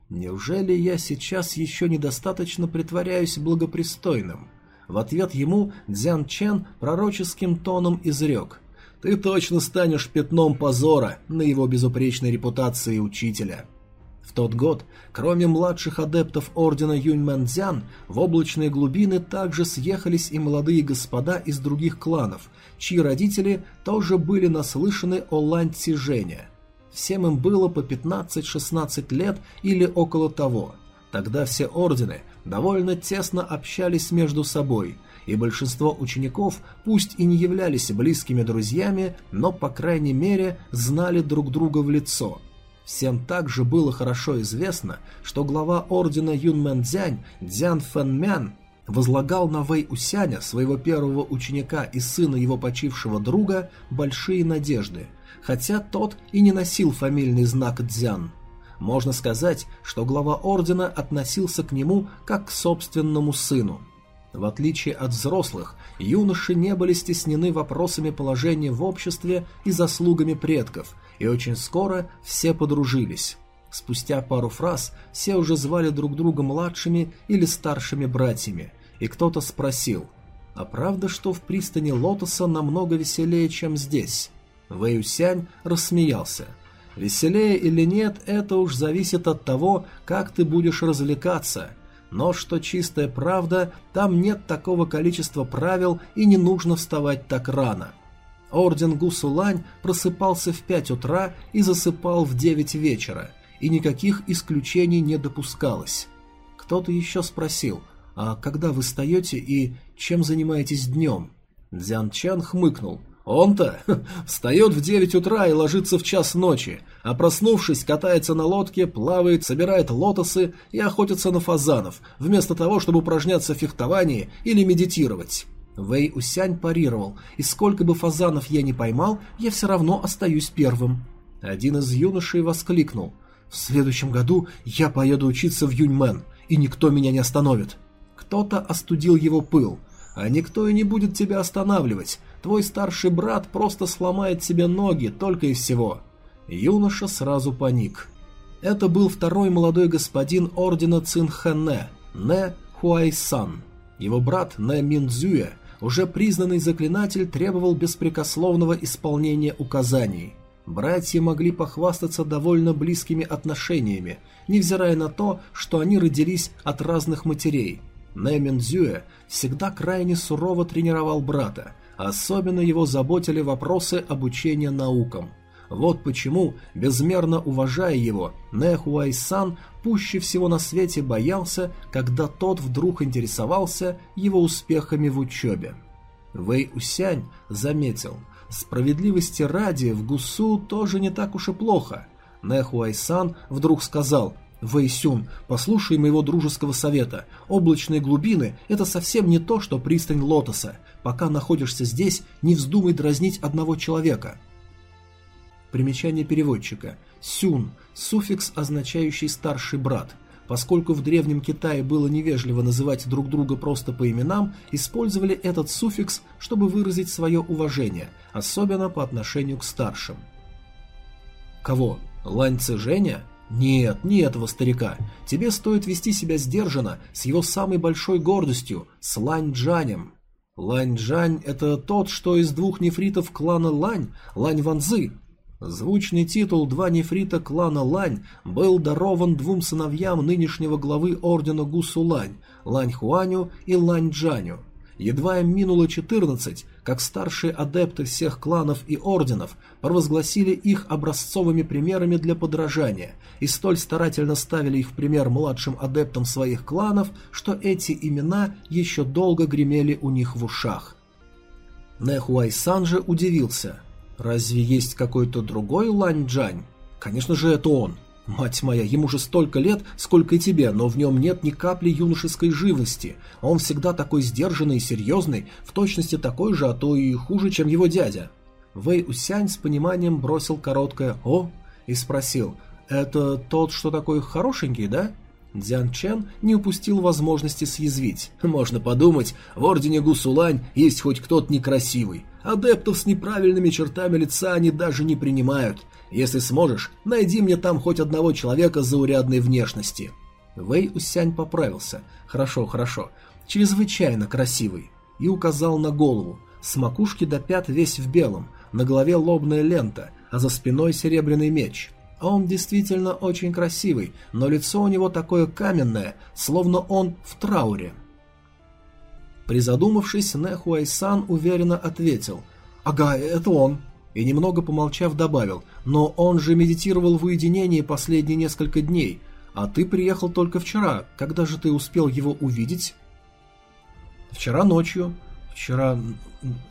«Неужели я сейчас еще недостаточно притворяюсь благопристойным?» В ответ ему Дзян Чен пророческим тоном изрек, «Ты точно станешь пятном позора на его безупречной репутации учителя». В тот год, кроме младших адептов ордена Юньмэнцзян, в облачные глубины также съехались и молодые господа из других кланов, чьи родители тоже были наслышаны о Лань Цзэжэне. Всем им было по 15-16 лет или около того. Тогда все ордены довольно тесно общались между собой, и большинство учеников, пусть и не являлись близкими друзьями, но, по крайней мере, знали друг друга в лицо. Всем также было хорошо известно, что глава ордена Юнмэн Дзянь, Дзян Фэнмян, возлагал на Вэй Усяня, своего первого ученика и сына его почившего друга, большие надежды, хотя тот и не носил фамильный знак Дзян. Можно сказать, что глава ордена относился к нему как к собственному сыну. В отличие от взрослых, юноши не были стеснены вопросами положения в обществе и заслугами предков, и очень скоро все подружились. Спустя пару фраз все уже звали друг друга младшими или старшими братьями, и кто-то спросил, «А правда, что в пристани Лотоса намного веселее, чем здесь?» Вэйюсянь рассмеялся – Веселее или нет, это уж зависит от того, как ты будешь развлекаться. Но что чистая правда, там нет такого количества правил и не нужно вставать так рано. Орден Гусулань просыпался в 5 утра и засыпал в 9 вечера, и никаких исключений не допускалось. Кто-то еще спросил, а когда вы встаете и чем занимаетесь днем? Дзян Чан хмыкнул – он-то встает в 9 утра и ложится в час ночи, а проснувшись, катается на лодке, плавает, собирает лотосы и охотится на фазанов, вместо того, чтобы упражняться в фехтовании или медитировать. Вэй Усянь парировал, и сколько бы фазанов я не поймал, я все равно остаюсь первым. Один из юношей воскликнул. «В следующем году я поеду учиться в Юньмен, и никто меня не остановит». Кто-то остудил его пыл, а никто и не будет тебя останавливать, Твой старший брат просто сломает себе ноги, только и всего». Юноша сразу паник. Это был второй молодой господин ордена Цинхэне, Не Хуайсан. Его брат Не Минзюэ, уже признанный заклинатель, требовал беспрекословного исполнения указаний. Братья могли похвастаться довольно близкими отношениями, невзирая на то, что они родились от разных матерей. Не Минзюэ всегда крайне сурово тренировал брата, Особенно его заботили вопросы обучения наукам. Вот почему, безмерно уважая его, Нэхуай-сан пуще всего на свете боялся, когда тот вдруг интересовался его успехами в учебе. Вэй Усянь заметил, справедливости ради в Гусу тоже не так уж и плохо. Нэхуай-сан вдруг сказал, Вэйсюн, послушай моего дружеского совета. Облачные глубины – это совсем не то, что пристань Лотоса. Пока находишься здесь, не вздумай дразнить одного человека. Примечание переводчика. Сюн – суффикс, означающий «старший брат». Поскольку в Древнем Китае было невежливо называть друг друга просто по именам, использовали этот суффикс, чтобы выразить свое уважение, особенно по отношению к старшим. Кого? Лань Цзэжэня? Нет, не этого старика. Тебе стоит вести себя сдержанно, с его самой большой гордостью, с Лань Джанем. Лань Джань – это тот, что из двух нефритов клана Лань, Лань Ванзы. Звучный титул «Два нефрита клана Лань» был дарован двум сыновьям нынешнего главы ордена Гусулань, Лань Хуаню и Лань Джаню – Едва им минуло 14, как старшие адепты всех кланов и орденов провозгласили их образцовыми примерами для подражания и столь старательно ставили их в пример младшим адептам своих кланов, что эти имена еще долго гремели у них в ушах. Нэхуай-сан же удивился. «Разве есть какой-то другой Лань-Джань? Конечно же, это он. Мать моя, ему же столько лет, сколько и тебе, но в нем нет ни капли юношеской живости. Он всегда такой сдержанный и серьезный, в точности такой же, а то и хуже, чем его дядя. Вэй Усянь с пониманием бросил короткое «О» и спросил «Это тот, что такой хорошенький, да?» Дзян Чен не упустил возможности съязвить. «Можно подумать, в ордене Гусулань есть хоть кто-то некрасивый. Адептов с неправильными чертами лица они даже не принимают. Если сможешь, найди мне там хоть одного человека заурядной внешности». Вэй Усянь поправился. «Хорошо, хорошо. Чрезвычайно красивый». И указал на голову. С макушки до пят весь в белом, на голове лобная лента, а за спиной серебряный меч. А он действительно очень красивый, но лицо у него такое каменное, словно он в трауре. Призадумавшись, Нэхуайсан уверенно ответил «Ага, это он» и немного помолчав добавил, но он же медитировал в уединении последние несколько дней. А ты приехал только вчера. Когда же ты успел его увидеть? Вчера ночью. Вчера...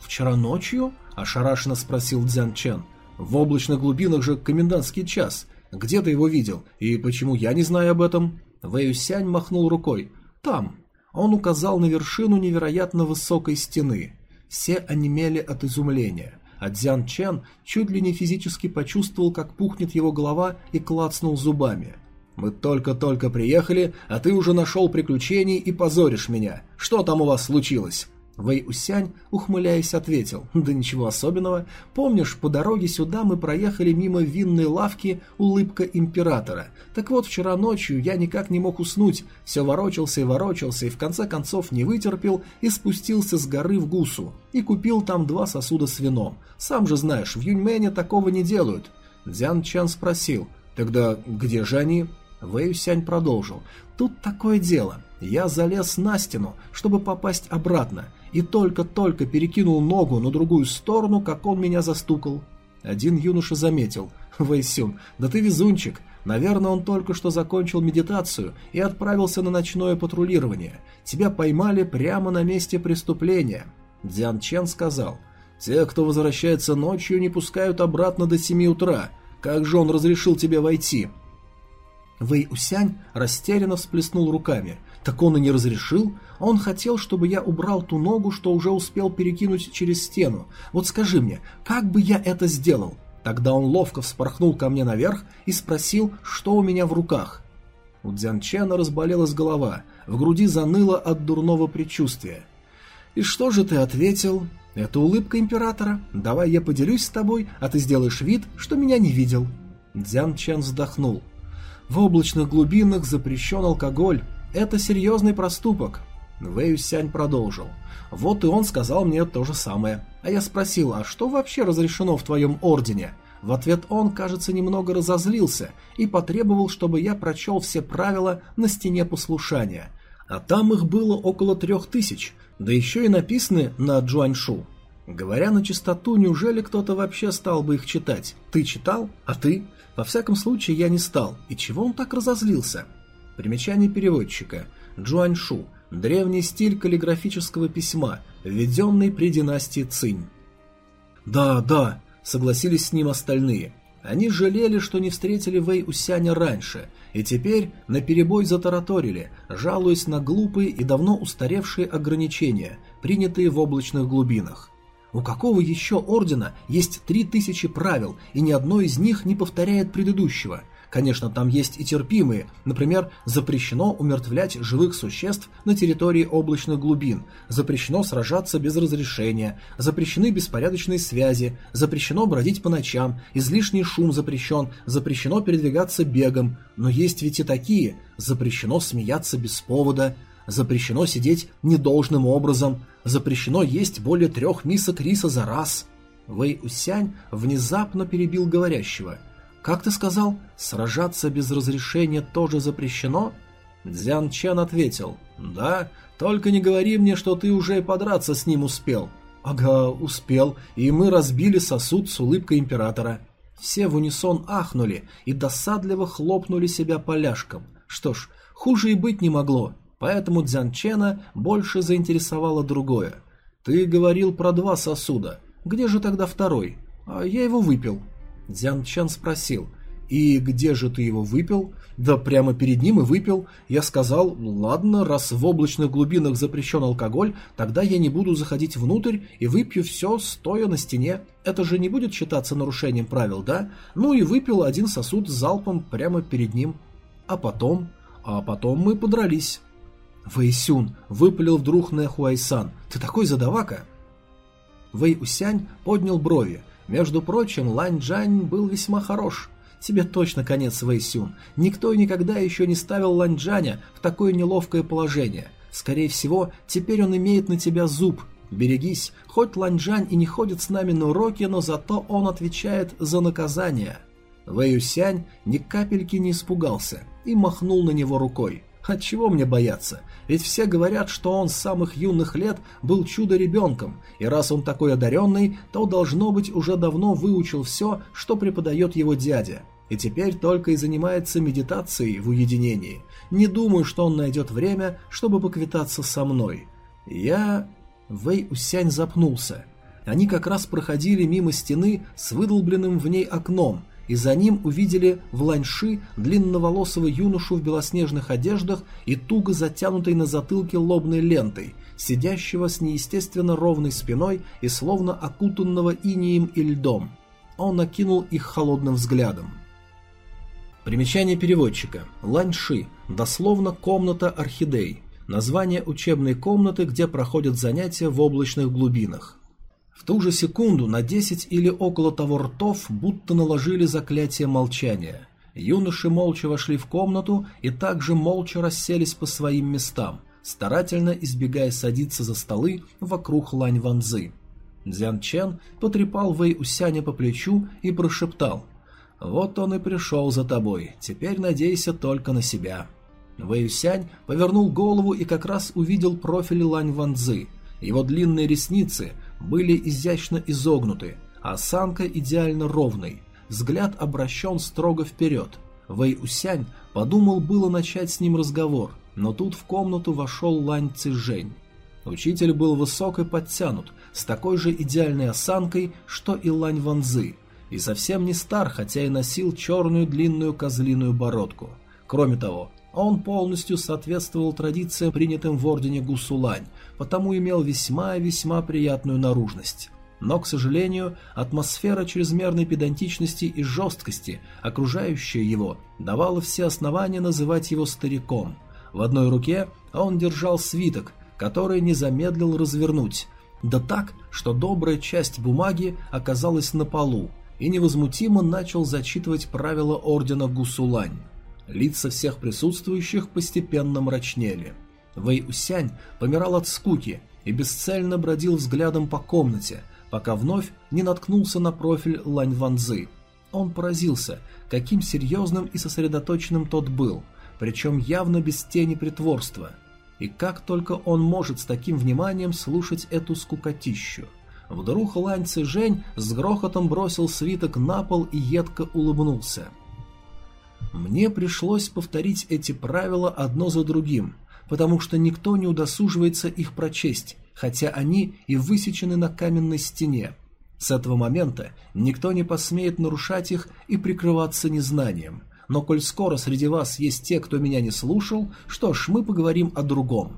Вчера ночью? Ошарашенно спросил Дзян Чен. В облачных глубинах же комендантский час. Где ты его видел? И почему я не знаю об этом? Вэй Сянь махнул рукой. Там. Он указал на вершину невероятно высокой стены. Все онемели от изумления. А Дзян Чен чуть ли не физически почувствовал, как пухнет его голова и клацнул зубами. «Мы только-только приехали, а ты уже нашел приключений и позоришь меня. Что там у вас случилось?» Вэй Усянь, ухмыляясь, ответил, «Да ничего особенного. Помнишь, по дороге сюда мы проехали мимо винной лавки «Улыбка Императора». Так вот, вчера ночью я никак не мог уснуть, все ворочался и ворочался, и в конце концов не вытерпел и спустился с горы в Гусу, и купил там два сосуда с вином. Сам же знаешь, в Юньмене такого не делают». Дзян Чан спросил, «Тогда где же они?» Вэй Сянь продолжил, «Тут такое дело». Я залез на стену, чтобы попасть обратно, и только-только перекинул ногу на другую сторону, как он меня застукал. Один юноша заметил. «Вэйсюн, да ты везунчик. Наверное, он только что закончил медитацию и отправился на ночное патрулирование. Тебя поймали прямо на месте преступления». Дзян Чен сказал. «Те, кто возвращается ночью, не пускают обратно до семи утра. Как же он разрешил тебе войти?» Вэй Усянь растерянно всплеснул руками. Так он и не разрешил. Он хотел, чтобы я убрал ту ногу, что уже успел перекинуть через стену. Вот скажи мне, как бы я это сделал? Тогда он ловко вспорхнул ко мне наверх и спросил, что у меня в руках. У Дзянчена разболелась голова, в груди заныло от дурного предчувствия. «И что же ты ответил?» «Это улыбка императора. Давай я поделюсь с тобой, а ты сделаешь вид, что меня не видел». Дзян Чен вздохнул. «В облачных глубинах запрещен алкоголь, это серьезный проступок. Вэй Сянь продолжил. Вот и он сказал мне то же самое. А я спросил, а что вообще разрешено в твоем ордене? В ответ он, кажется, немного разозлился и потребовал, чтобы я прочел все правила на стене послушания. А там их было около трех тысяч, да еще и написаны на Джуаньшу. Говоря на чистоту, неужели кто-то вообще стал бы их читать? Ты читал? А ты? Во всяком случае, я не стал. И чего он так разозлился? Примечание переводчика. Джуаньшу. Древний стиль каллиграфического письма, введенный при династии Цинь. «Да, да», — согласились с ним остальные. Они жалели, что не встретили Вэй Усяня раньше, и теперь наперебой затараторили, жалуясь на глупые и давно устаревшие ограничения, принятые в облачных глубинах. У какого еще ордена есть три тысячи правил, и ни одно из них не повторяет предыдущего? Конечно, там есть и терпимые, например, запрещено умертвлять живых существ на территории облачных глубин, запрещено сражаться без разрешения, запрещены беспорядочные связи, запрещено бродить по ночам, излишний шум запрещен, запрещено передвигаться бегом, но есть ведь и такие, запрещено смеяться без повода, запрещено сидеть недолжным образом, запрещено есть более трех мисок риса за раз. Вэй Усянь внезапно перебил говорящего – «Как ты сказал, сражаться без разрешения тоже запрещено?» Дзян Чан ответил, «Да, только не говори мне, что ты уже подраться с ним успел». «Ага, успел, и мы разбили сосуд с улыбкой императора». Все в унисон ахнули и досадливо хлопнули себя поляшком. Что ж, хуже и быть не могло, поэтому Дзян Чена больше заинтересовало другое. «Ты говорил про два сосуда. Где же тогда второй?» «А я его выпил». Дзян Чан спросил, «И где же ты его выпил?» «Да прямо перед ним и выпил. Я сказал, ладно, раз в облачных глубинах запрещен алкоголь, тогда я не буду заходить внутрь и выпью все, стоя на стене. Это же не будет считаться нарушением правил, да? Ну и выпил один сосуд залпом прямо перед ним. А потом... А потом мы подрались». «Вэйсюн», — выпалил вдруг Нэхуайсан, — «ты такой задавака!» Вэй Усянь поднял брови, между прочим, Лань Джань был весьма хорош. Тебе точно конец, Вэйсюн. Никто и никогда еще не ставил Лань Джаня в такое неловкое положение. Скорее всего, теперь он имеет на тебя зуб. Берегись, хоть Лань Джань и не ходит с нами на уроки, но зато он отвечает за наказание. Вэйюсянь ни капельки не испугался и махнул на него рукой. Отчего мне бояться? Ведь все говорят, что он с самых юных лет был чудо-ребенком, и раз он такой одаренный, то, должно быть, уже давно выучил все, что преподает его дядя. и теперь только и занимается медитацией в уединении. Не думаю, что он найдет время, чтобы поквитаться со мной. Я... Вэй Усянь запнулся. Они как раз проходили мимо стены с выдолбленным в ней окном, и за ним увидели в ланьши длинноволосого юношу в белоснежных одеждах и туго затянутой на затылке лобной лентой, сидящего с неестественно ровной спиной и словно окутанного инием и льдом. Он накинул их холодным взглядом. Примечание переводчика. Ланьши. Дословно комната орхидей. Название учебной комнаты, где проходят занятия в облачных глубинах. В ту же секунду на десять или около того ртов будто наложили заклятие молчания. Юноши молча вошли в комнату и также молча расселись по своим местам, старательно избегая садиться за столы вокруг Лань Ванзы. Дзян Чен потрепал Вэй Усяня по плечу и прошептал «Вот он и пришел за тобой, теперь надейся только на себя». Вэй Усянь повернул голову и как раз увидел профиль Лань Ванзы. Его длинные ресницы были изящно изогнуты, а осанка идеально ровной, взгляд обращен строго вперед. Вэй Усянь подумал было начать с ним разговор, но тут в комнату вошел Лань Цзэжэнь. Учитель был высок и подтянут, с такой же идеальной осанкой, что и Лань Ванзы, и совсем не стар, хотя и носил черную длинную козлиную бородку. Кроме того, он полностью соответствовал традициям, принятым в ордене Гусулань, потому имел весьма-весьма приятную наружность. Но, к сожалению, атмосфера чрезмерной педантичности и жесткости, окружающая его, давала все основания называть его стариком. В одной руке он держал свиток, который не замедлил развернуть, да так, что добрая часть бумаги оказалась на полу, и невозмутимо начал зачитывать правила ордена Гусулань. Лица всех присутствующих постепенно мрачнели. Вэй Усянь помирал от скуки и бесцельно бродил взглядом по комнате, пока вновь не наткнулся на профиль Лань Ванзы. Он поразился, каким серьезным и сосредоточенным тот был, причем явно без тени притворства. И как только он может с таким вниманием слушать эту скукотищу. Вдруг Лань Цзэжэнь с грохотом бросил свиток на пол и едко улыбнулся. Мне пришлось повторить эти правила одно за другим, потому что никто не удосуживается их прочесть, хотя они и высечены на каменной стене. С этого момента никто не посмеет нарушать их и прикрываться незнанием. Но коль скоро среди вас есть те, кто меня не слушал, что ж, мы поговорим о другом.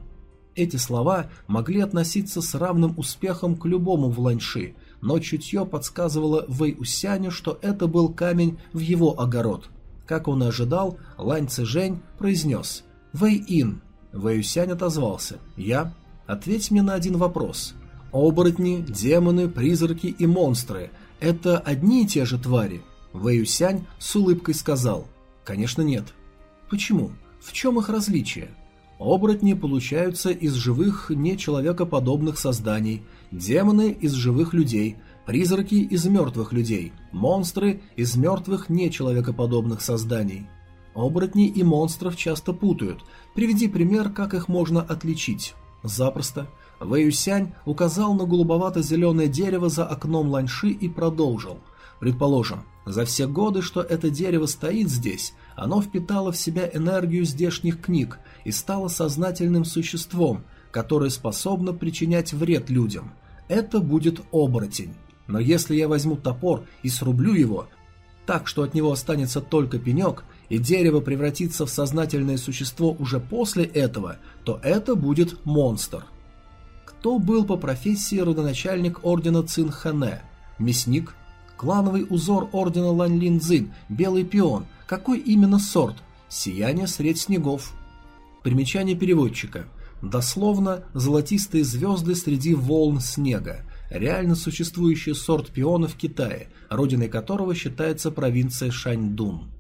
Эти слова могли относиться с равным успехом к любому в Ланьши, но чутье подсказывало Вэй Усяню, что это был камень в его огород. Как он и ожидал, Лань Цзэжэнь произнес «Вэй Ин». Вэюсянь отозвался. «Я? Ответь мне на один вопрос. Оборотни, демоны, призраки и монстры – это одни и те же твари?» Вэюсянь с улыбкой сказал. «Конечно нет». «Почему? В чем их различие?» Оборотни получаются из живых нечеловекоподобных созданий, демоны – из живых людей, призраки – из мертвых людей, монстры – из мертвых нечеловекоподобных созданий. Оборотни и монстров часто путают. Приведи пример, как их можно отличить. Запросто. Вэюсянь указал на голубовато-зеленое дерево за окном ланьши и продолжил. Предположим, за все годы, что это дерево стоит здесь, оно впитало в себя энергию здешних книг и стало сознательным существом, которое способно причинять вред людям. Это будет оборотень. Но если я возьму топор и срублю его, так что от него останется только пенек, и дерево превратится в сознательное существо уже после этого, то это будет монстр. Кто был по профессии родоначальник ордена Цинхане? Мясник? Клановый узор ордена Лань Лин Цзин, белый пион. Какой именно сорт? Сияние средь снегов. Примечание переводчика. Дословно «золотистые звезды среди волн снега» реально существующий сорт пиона в Китае, родиной которого считается провинция Шаньдун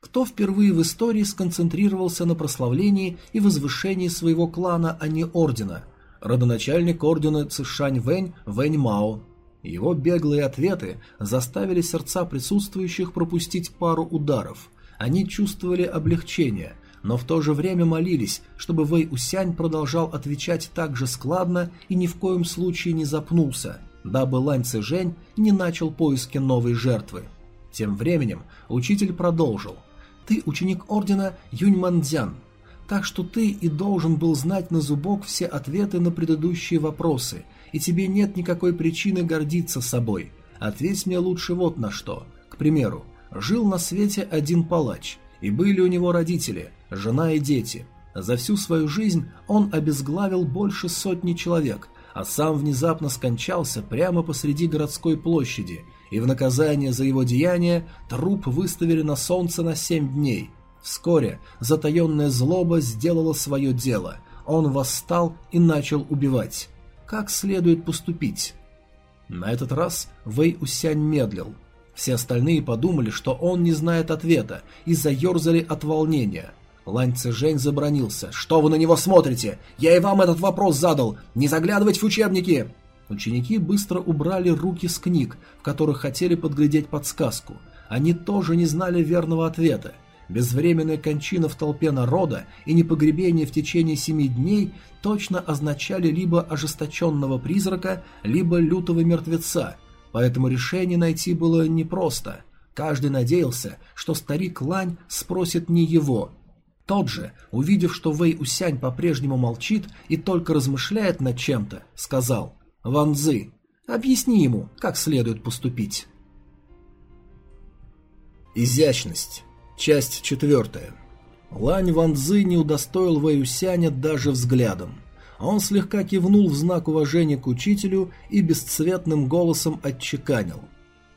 кто впервые в истории сконцентрировался на прославлении и возвышении своего клана, а не ордена. Родоначальник ордена Цишань Вэнь Вэнь Мао. Его беглые ответы заставили сердца присутствующих пропустить пару ударов. Они чувствовали облегчение, но в то же время молились, чтобы Вэй Усянь продолжал отвечать так же складно и ни в коем случае не запнулся, дабы Лань Цзэжэнь не начал поиски новой жертвы. Тем временем учитель продолжил. «Ты ученик ордена Юньмандзян, так что ты и должен был знать на зубок все ответы на предыдущие вопросы, и тебе нет никакой причины гордиться собой. Ответь мне лучше вот на что. К примеру, жил на свете один палач, и были у него родители, жена и дети. За всю свою жизнь он обезглавил больше сотни человек, а сам внезапно скончался прямо посреди городской площади, и в наказание за его деяние труп выставили на солнце на семь дней. Вскоре затаенная злоба сделала свое дело, он восстал и начал убивать. Как следует поступить? На этот раз Вэй Усянь медлил. Все остальные подумали, что он не знает ответа, и заерзали от волнения – Лань Цзэжэнь забронился. «Что вы на него смотрите? Я и вам этот вопрос задал! Не заглядывать в учебники!» Ученики быстро убрали руки с книг, в которых хотели подглядеть подсказку. Они тоже не знали верного ответа. Безвременная кончина в толпе народа и непогребение в течение семи дней точно означали либо ожесточенного призрака, либо лютого мертвеца, поэтому решение найти было непросто. Каждый надеялся, что старик Лань спросит не его, тот же, увидев, что Вэй Усянь по-прежнему молчит и только размышляет над чем-то, сказал «Ван Цзы, объясни ему, как следует поступить». Изящность. Часть четвертая. Лань Ван Цзы не удостоил Вэй Усяня даже взглядом. Он слегка кивнул в знак уважения к учителю и бесцветным голосом отчеканил.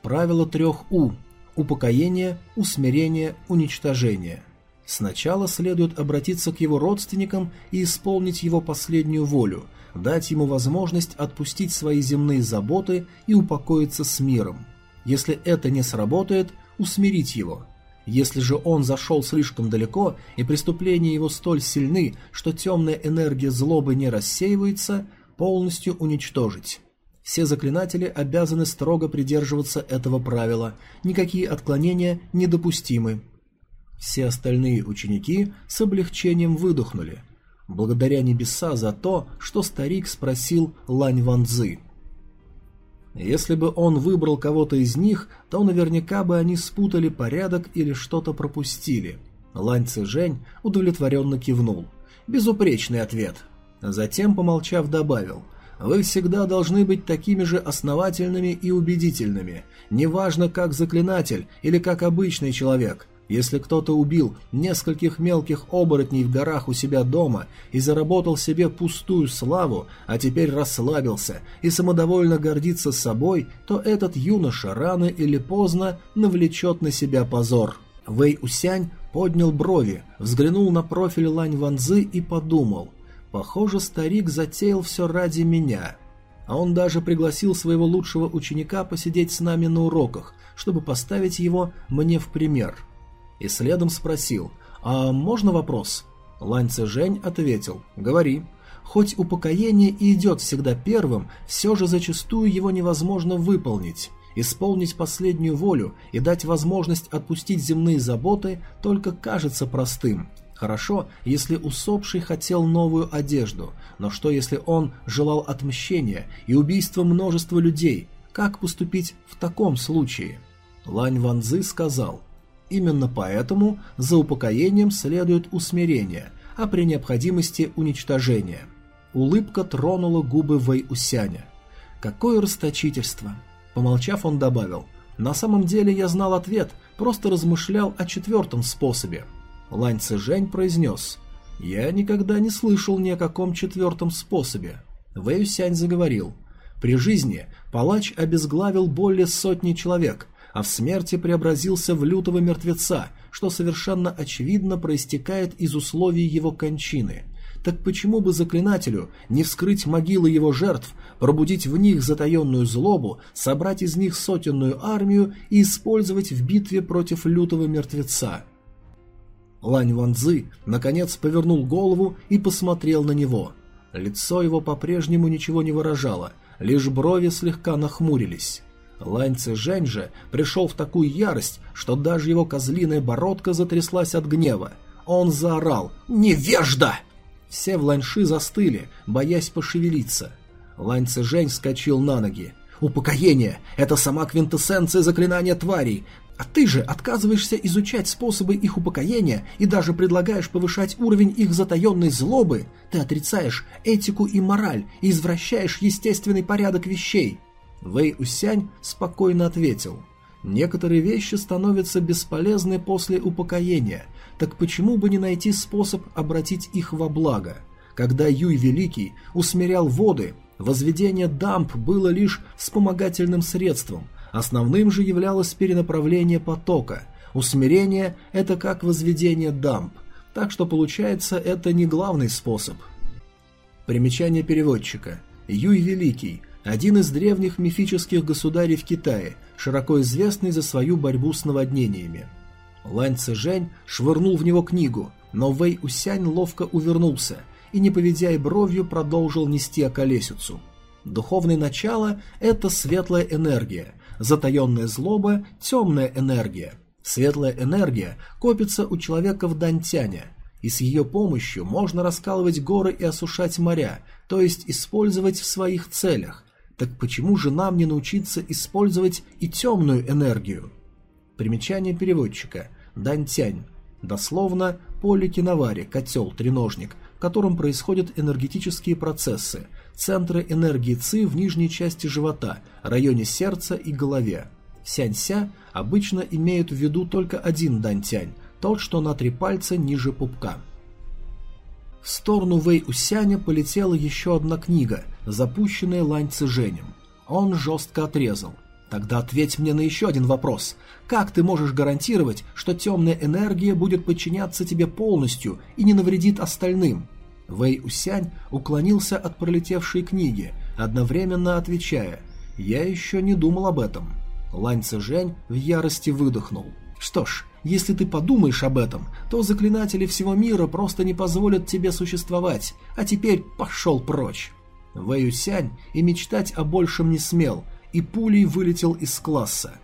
Правило трех У – упокоение, усмирение, уничтожение – Сначала следует обратиться к его родственникам и исполнить его последнюю волю, дать ему возможность отпустить свои земные заботы и упокоиться с миром. Если это не сработает, усмирить его. Если же он зашел слишком далеко и преступления его столь сильны, что темная энергия злобы не рассеивается, полностью уничтожить. Все заклинатели обязаны строго придерживаться этого правила, никакие отклонения недопустимы. Все остальные ученики с облегчением выдохнули, благодаря небеса за то, что старик спросил Лань Ванзы. Если бы он выбрал кого-то из них, то наверняка бы они спутали порядок или что-то пропустили. Лань Цзэжэнь удовлетворенно кивнул. Безупречный ответ. Затем, помолчав, добавил. Вы всегда должны быть такими же основательными и убедительными, неважно как заклинатель или как обычный человек. Если кто-то убил нескольких мелких оборотней в горах у себя дома и заработал себе пустую славу, а теперь расслабился и самодовольно гордится собой, то этот юноша рано или поздно навлечет на себя позор. Вэй Усянь поднял брови, взглянул на профиль Лань Ванзы и подумал, «Похоже, старик затеял все ради меня». А он даже пригласил своего лучшего ученика посидеть с нами на уроках, чтобы поставить его мне в пример – и следом спросил «А можно вопрос?» Лань Цзэжэнь ответил «Говори». Хоть упокоение и идет всегда первым, все же зачастую его невозможно выполнить. Исполнить последнюю волю и дать возможность отпустить земные заботы только кажется простым. Хорошо, если усопший хотел новую одежду, но что если он желал отмщения и убийства множества людей? Как поступить в таком случае? Лань Ванзы сказал – Именно поэтому за упокоением следует усмирение, а при необходимости уничтожение. Улыбка тронула губы Вэй Усяня. Какое расточительство! Помолчав, он добавил, «На самом деле я знал ответ, просто размышлял о четвертом способе». Лань Цзэжэнь произнес, «Я никогда не слышал ни о каком четвертом способе». Вэй Усянь заговорил, «При жизни палач обезглавил более сотни человек, а в смерти преобразился в лютого мертвеца, что совершенно очевидно проистекает из условий его кончины. Так почему бы заклинателю не вскрыть могилы его жертв, пробудить в них затаенную злобу, собрать из них сотенную армию и использовать в битве против лютого мертвеца? Лань Ванзы наконец повернул голову и посмотрел на него. Лицо его по-прежнему ничего не выражало, лишь брови слегка нахмурились. Лань Цзэжэнь же пришел в такую ярость, что даже его козлиная бородка затряслась от гнева. Он заорал «Невежда!». Все в Ланьши застыли, боясь пошевелиться. Лань Цзэжэнь вскочил на ноги. «Упокоение! Это сама квинтэссенция заклинания тварей! А ты же отказываешься изучать способы их упокоения и даже предлагаешь повышать уровень их затаенной злобы. Ты отрицаешь этику и мораль и извращаешь естественный порядок вещей. Вэй Усянь спокойно ответил. Некоторые вещи становятся бесполезны после упокоения, так почему бы не найти способ обратить их во благо? Когда Юй Великий усмирял воды, возведение дамб было лишь вспомогательным средством, основным же являлось перенаправление потока. Усмирение – это как возведение дамб, так что получается это не главный способ. Примечание переводчика. Юй Великий – один из древних мифических государей в Китае, широко известный за свою борьбу с наводнениями. Лань Цзэжэнь швырнул в него книгу, но Вэй Усянь ловко увернулся и, не поведя и бровью, продолжил нести околесицу. Духовное начало – это светлая энергия, затаенная злоба – темная энергия. Светлая энергия копится у человека в дантяне, и с ее помощью можно раскалывать горы и осушать моря, то есть использовать в своих целях. Так почему же нам не научиться использовать и темную энергию? Примечание переводчика. Дантянь. Дословно поле киновари, котел, треножник, в котором происходят энергетические процессы, центры энергии ЦИ в нижней части живота, районе сердца и голове. Сянься обычно имеют в виду только один дантянь, тот, что на три пальца ниже пупка. В сторону Вэй Усяня полетела еще одна книга, запущенная Лань Цзэжэнем. Он жестко отрезал. Тогда ответь мне на еще один вопрос. Как ты можешь гарантировать, что темная энергия будет подчиняться тебе полностью и не навредит остальным? Вэй Усянь уклонился от пролетевшей книги, одновременно отвечая «Я еще не думал об этом». Лань Цзэжэнь в ярости выдохнул. «Что ж, если ты подумаешь об этом, то заклинатели всего мира просто не позволят тебе существовать, а теперь пошел прочь». Вэй Усянь и мечтать о большем не смел, и пулей вылетел из класса.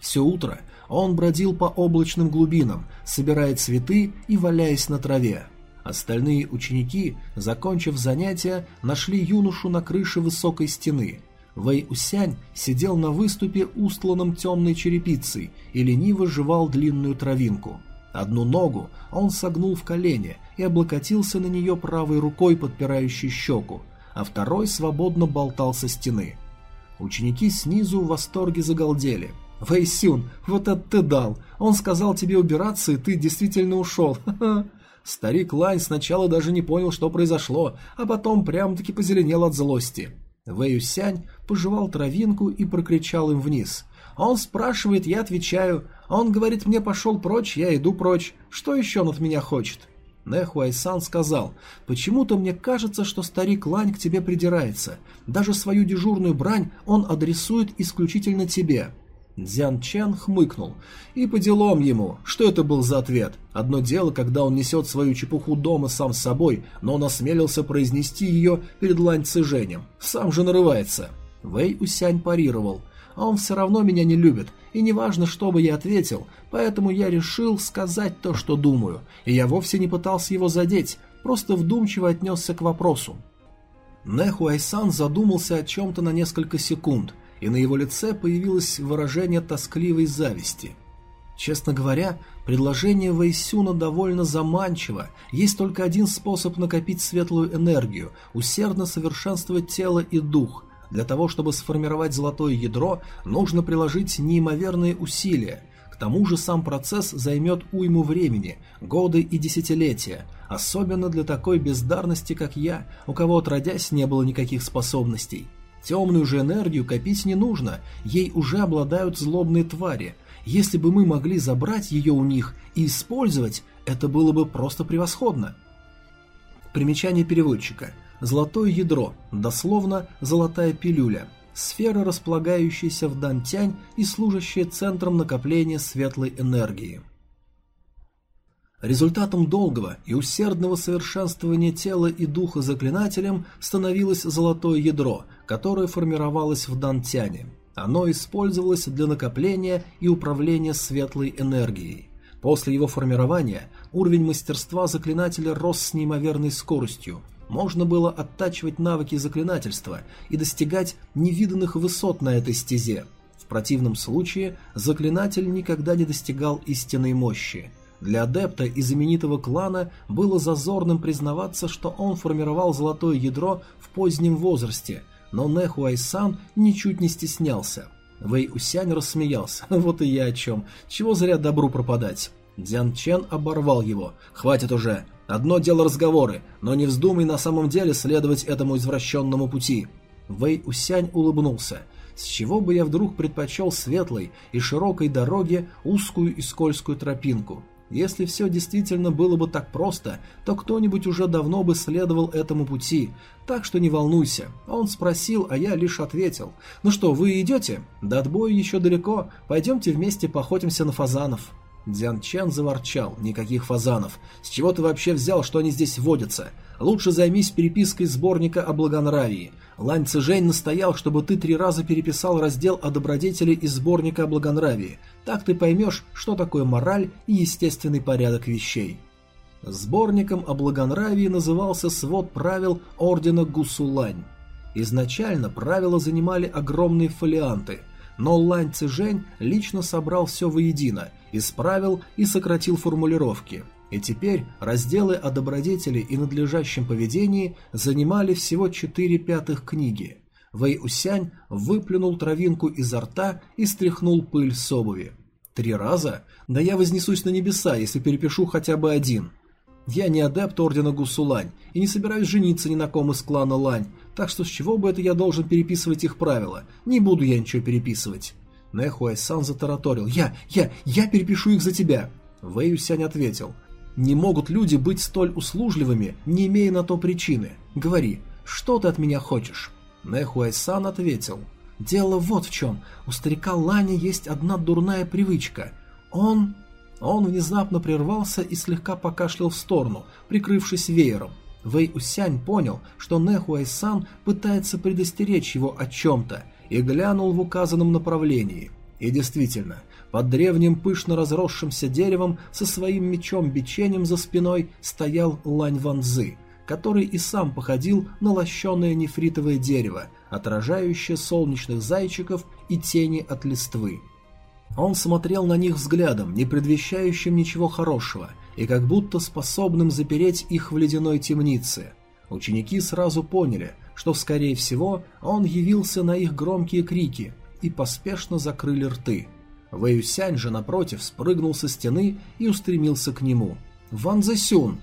Все утро он бродил по облачным глубинам, собирая цветы и валяясь на траве. Остальные ученики, закончив занятия, нашли юношу на крыше высокой стены. Вэй Усянь сидел на выступе, устланном темной черепицей, и лениво жевал длинную травинку. Одну ногу он согнул в колени и облокотился на нее правой рукой, подпирающей щеку, а второй свободно болтал со стены. Ученики снизу в восторге загалдели. «Вэйсюн, вот это ты дал! Он сказал тебе убираться, и ты действительно ушел! Ха-ха!» Старик Лань сначала даже не понял, что произошло, а потом прям-таки позеленел от злости. Вэйюсянь пожевал травинку и прокричал им вниз. Он спрашивает, я отвечаю. Он говорит мне пошел прочь, я иду прочь. Что еще он от меня хочет? Нэхуайсан сказал, «Почему-то мне кажется, что старик Лань к тебе придирается. Даже свою дежурную брань он адресует исключительно тебе». Дзян Чен хмыкнул. И по делам ему. Что это был за ответ? Одно дело, когда он несет свою чепуху дома сам с собой, но он осмелился произнести ее перед Лань Цзэжэнем. Сам же нарывается. Вэй Усянь парировал. А он все равно меня не любит, и неважно, что бы я ответил, поэтому я решил сказать то, что думаю, и я вовсе не пытался его задеть, просто вдумчиво отнесся к вопросу. Нэхуайсан задумался о чем-то на несколько секунд, и на его лице появилось выражение тоскливой зависти. Честно говоря, предложение Вэйсюна довольно заманчиво. Есть только один способ накопить светлую энергию – усердно совершенствовать тело и дух. Для того, чтобы сформировать золотое ядро, нужно приложить неимоверные усилия. К тому же сам процесс займет уйму времени, годы и десятилетия, особенно для такой бездарности, как я, у кого отродясь не было никаких способностей. Темную же энергию копить не нужно, ей уже обладают злобные твари. Если бы мы могли забрать ее у них и использовать, это было бы просто превосходно. Примечание переводчика. Золотое ядро, дословно «золотая пилюля», сфера, располагающаяся в Дантянь и служащая центром накопления светлой энергии. Результатом долгого и усердного совершенствования тела и духа заклинателем становилось золотое ядро, которое формировалось в Дантяне. Оно использовалось для накопления и управления светлой энергией. После его формирования уровень мастерства заклинателя рос с неимоверной скоростью, можно было оттачивать навыки заклинательства и достигать невиданных высот на этой стезе. В противном случае заклинатель никогда не достигал истинной мощи. Для адепта из знаменитого клана было зазорным признаваться, что он формировал золотое ядро в позднем возрасте, но Нехуайсан ничуть не стеснялся. Вэй Усянь рассмеялся. Вот и я о чем. Чего зря добру пропадать. Дзян Чен оборвал его. «Хватит уже! Одно дело разговоры, но не вздумай на самом деле следовать этому извращенному пути!» Вэй Усянь улыбнулся. «С чего бы я вдруг предпочел светлой и широкой дороге узкую и скользкую тропинку? Если все действительно было бы так просто, то кто-нибудь уже давно бы следовал этому пути, так что не волнуйся. Он спросил, а я лишь ответил. «Ну что, вы идете? До отбоя еще далеко, пойдемте вместе поохотимся на фазанов». Дзян Чан заворчал. «Никаких фазанов. С чего ты вообще взял, что они здесь водятся? Лучше займись перепиской сборника о благонравии. Лань Цзэжэнь настоял, чтобы ты три раза переписал раздел о добродетели из сборника о благонравии. Так ты поймешь, что такое мораль и естественный порядок вещей». Сборником о благонравии назывался свод правил ордена Гусулань. Изначально правила занимали огромные фолианты – но Лань Цзэжэнь лично собрал все воедино, исправил и сократил формулировки. И теперь разделы о добродетели и надлежащем поведении занимали всего четыре пятых книги. Вэй Усянь выплюнул травинку изо рта и стряхнул пыль с обуви. Три раза? Да я вознесусь на небеса, если перепишу хотя бы один. Я не адепт ордена Гусулань и не собираюсь жениться ни на ком из клана Лань, так что с чего бы это я должен переписывать их правила? Не буду я ничего переписывать. Нэхуай-сан затараторил. «Я, я, я перепишу их за тебя!» Вэй Юсянь ответил. «Не могут люди быть столь услужливыми, не имея на то причины. Говори, что ты от меня хочешь?» Нэхуай-сан ответил. «Дело вот в чем. У старика Лани есть одна дурная привычка. Он...» Он внезапно прервался и слегка покашлял в сторону, прикрывшись веером. Вэй Усянь понял, что Нэхуай-сан пытается предостеречь его о чем-то, и глянул в указанном направлении. И действительно, под древним пышно разросшимся деревом со своим мечом-бичением за спиной стоял Лань Ванзы, который и сам походил на лощеное нефритовое дерево, отражающее солнечных зайчиков и тени от листвы. Он смотрел на них взглядом, не предвещающим ничего хорошего, и как будто способным запереть их в ледяной темнице. Ученики сразу поняли, что, скорее всего, он явился на их громкие крики, и поспешно закрыли рты. Вэюсянь же, напротив, спрыгнул со стены и устремился к нему. «Ван Зэсюн!»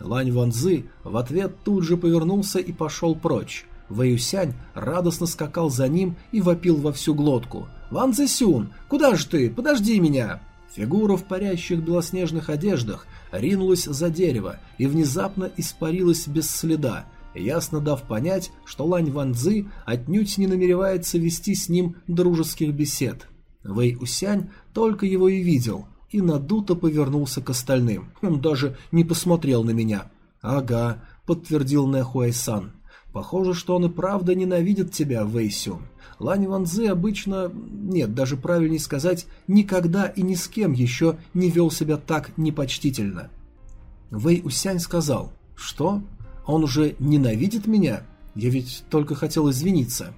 Лань Ванзы в ответ тут же повернулся и пошел прочь. Вэюсянь радостно скакал за ним и вопил во всю глотку. «Ван Цзэсюн, куда же ты? Подожди меня!» Фигура в парящих белоснежных одеждах ринулась за дерево и внезапно испарилась без следа, ясно дав понять, что Лань Ван Цзы отнюдь не намеревается вести с ним дружеских бесед. Вэй Усянь только его и видел, и надуто повернулся к остальным. Он даже не посмотрел на меня. «Ага», — подтвердил Нэхуайсан. «Похоже, что он и правда ненавидит тебя, Вэйсю. Лань Ванзы обычно, нет, даже правильнее сказать, никогда и ни с кем еще не вел себя так непочтительно. Вэй Усянь сказал, что? Он уже ненавидит меня? Я ведь только хотел извиниться.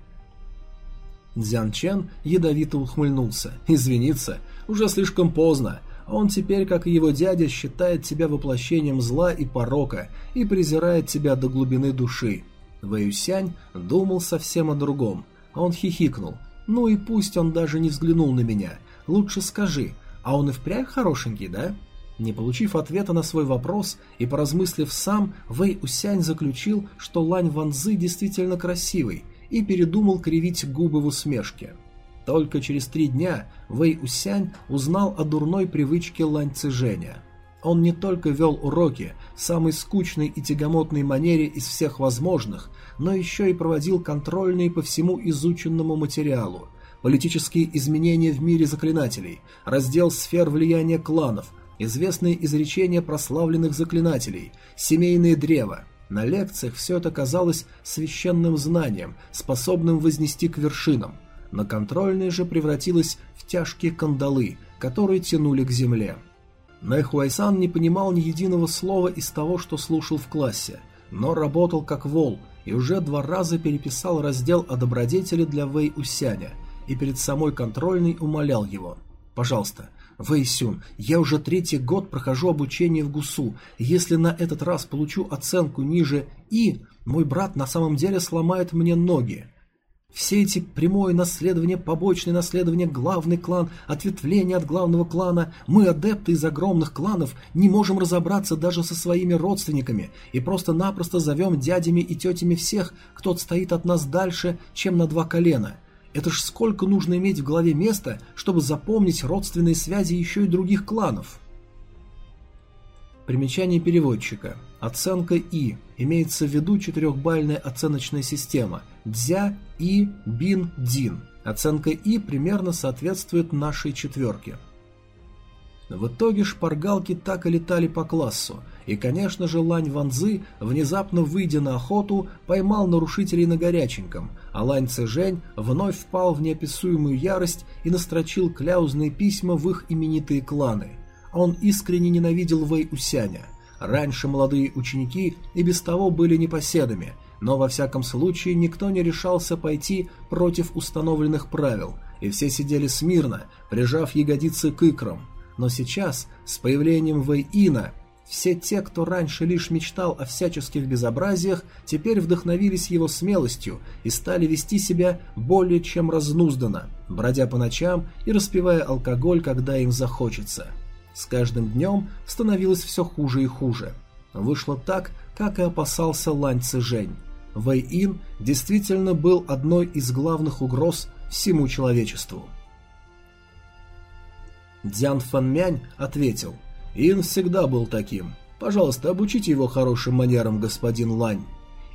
Дзян Чен ядовито ухмыльнулся. Извиниться? Уже слишком поздно. Он теперь, как и его дядя, считает тебя воплощением зла и порока и презирает тебя до глубины души. Вэюсянь думал совсем о другом. Он хихикнул. «Ну и пусть он даже не взглянул на меня. Лучше скажи, а он и впрямь хорошенький, да?» Не получив ответа на свой вопрос и поразмыслив сам, Вэй Усянь заключил, что Лань Ванзы действительно красивый, и передумал кривить губы в усмешке. Только через три дня Вэй Усянь узнал о дурной привычке Лань Цзэжэня – он не только вел уроки в самой скучной и тягомотной манере из всех возможных, но еще и проводил контрольные по всему изученному материалу, политические изменения в мире заклинателей, раздел сфер влияния кланов, известные изречения прославленных заклинателей, семейные древа. На лекциях все это казалось священным знанием, способным вознести к вершинам. На контрольные же превратилось в тяжкие кандалы, которые тянули к земле. Нэхуайсан не понимал ни единого слова из того, что слушал в классе, но работал как вол и уже два раза переписал раздел о добродетели для Вэй Усяня и перед самой контрольной умолял его. «Пожалуйста, Вэйсюн, я уже третий год прохожу обучение в ГУСУ. Если на этот раз получу оценку ниже «И», мой брат на самом деле сломает мне ноги. Все эти прямое наследование, побочное наследование, главный клан, ответвление от главного клана, мы, адепты из огромных кланов, не можем разобраться даже со своими родственниками и просто-напросто зовем дядями и тетями всех, кто стоит от нас дальше, чем на два колена. Это ж сколько нужно иметь в голове места, чтобы запомнить родственные связи еще и других кланов. Примечание переводчика. Оценка И. Имеется в виду четырехбальная оценочная система. Дзя, И, Бин, Дин. Оценка И примерно соответствует нашей четверке. В итоге шпаргалки так и летали по классу, и, конечно же, Лань Ванзы, внезапно выйдя на охоту, поймал нарушителей на горяченьком, а Лань Цзэжэнь вновь впал в неописуемую ярость и настрочил кляузные письма в их именитые кланы. Он искренне ненавидел Вэй Усяня. Раньше молодые ученики и без того были непоседами, но во всяком случае никто не решался пойти против установленных правил, и все сидели смирно, прижав ягодицы к икрам. Но сейчас, с появлением Вэй-Ина, все те, кто раньше лишь мечтал о всяческих безобразиях, теперь вдохновились его смелостью и стали вести себя более чем разнузданно, бродя по ночам и распивая алкоголь, когда им захочется. С каждым днем становилось все хуже и хуже. Вышло так, как и опасался Лань Цзэжэнь. Вэй-Ин действительно был одной из главных угроз всему человечеству. Дзян Фанмянь ответил, «Ин всегда был таким. Пожалуйста, обучите его хорошим манерам, господин Лань».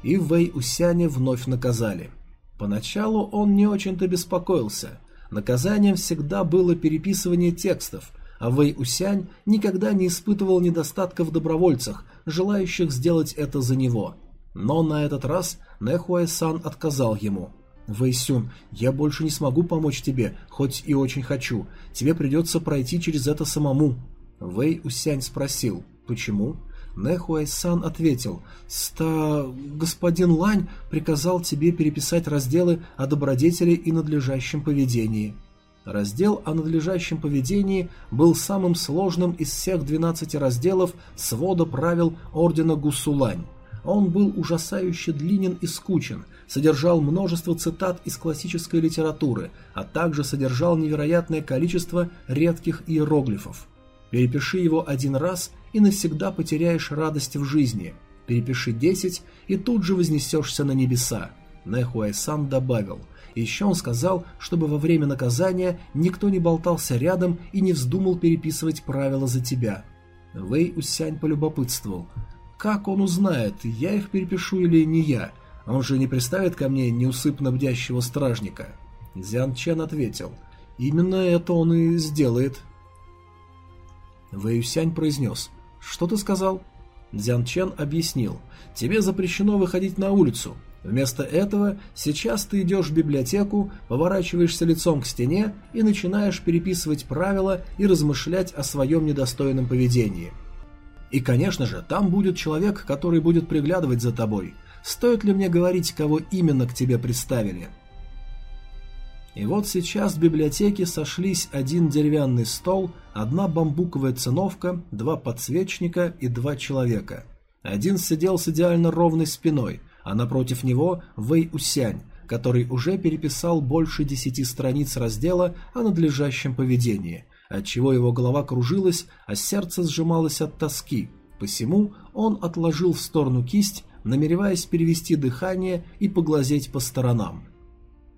И Вэй Усяня вновь наказали. Поначалу он не очень-то беспокоился. Наказанием всегда было переписывание текстов, а Вэй Усянь никогда не испытывал недостатка в добровольцах, желающих сделать это за него. Но на этот раз Нэхуай-сан отказал ему. «Вэйсюн, я больше не смогу помочь тебе, хоть и очень хочу. Тебе придется пройти через это самому». Вэй Усянь спросил, «Почему?» Нэхуай-сан ответил, «Ста... господин Лань приказал тебе переписать разделы о добродетели и надлежащем поведении». Раздел о надлежащем поведении был самым сложным из всех 12 разделов свода правил Ордена Гусулань. Он был ужасающе длинен и скучен, содержал множество цитат из классической литературы, а также содержал невероятное количество редких иероглифов. Перепиши его один раз и навсегда потеряешь радость в жизни. Перепиши 10 и тут же вознесешься на небеса. Нэхуайсан добавил – еще он сказал, чтобы во время наказания никто не болтался рядом и не вздумал переписывать правила за тебя. Вэй Усянь полюбопытствовал. Как он узнает, я их перепишу или не я? Он же не приставит ко мне неусыпно бдящего стражника. Зян Чен ответил. Именно это он и сделает. Вэй Усянь произнес. Что ты сказал? Дзян Чен объяснил. Тебе запрещено выходить на улицу. Вместо этого сейчас ты идешь в библиотеку, поворачиваешься лицом к стене и начинаешь переписывать правила и размышлять о своем недостойном поведении. И, конечно же, там будет человек, который будет приглядывать за тобой. Стоит ли мне говорить, кого именно к тебе представили? И вот сейчас в библиотеке сошлись один деревянный стол, одна бамбуковая циновка, два подсвечника и два человека. Один сидел с идеально ровной спиной – а напротив него Вэй Усянь, который уже переписал больше десяти страниц раздела о надлежащем поведении, отчего его голова кружилась, а сердце сжималось от тоски. Посему он отложил в сторону кисть, намереваясь перевести дыхание и поглазеть по сторонам.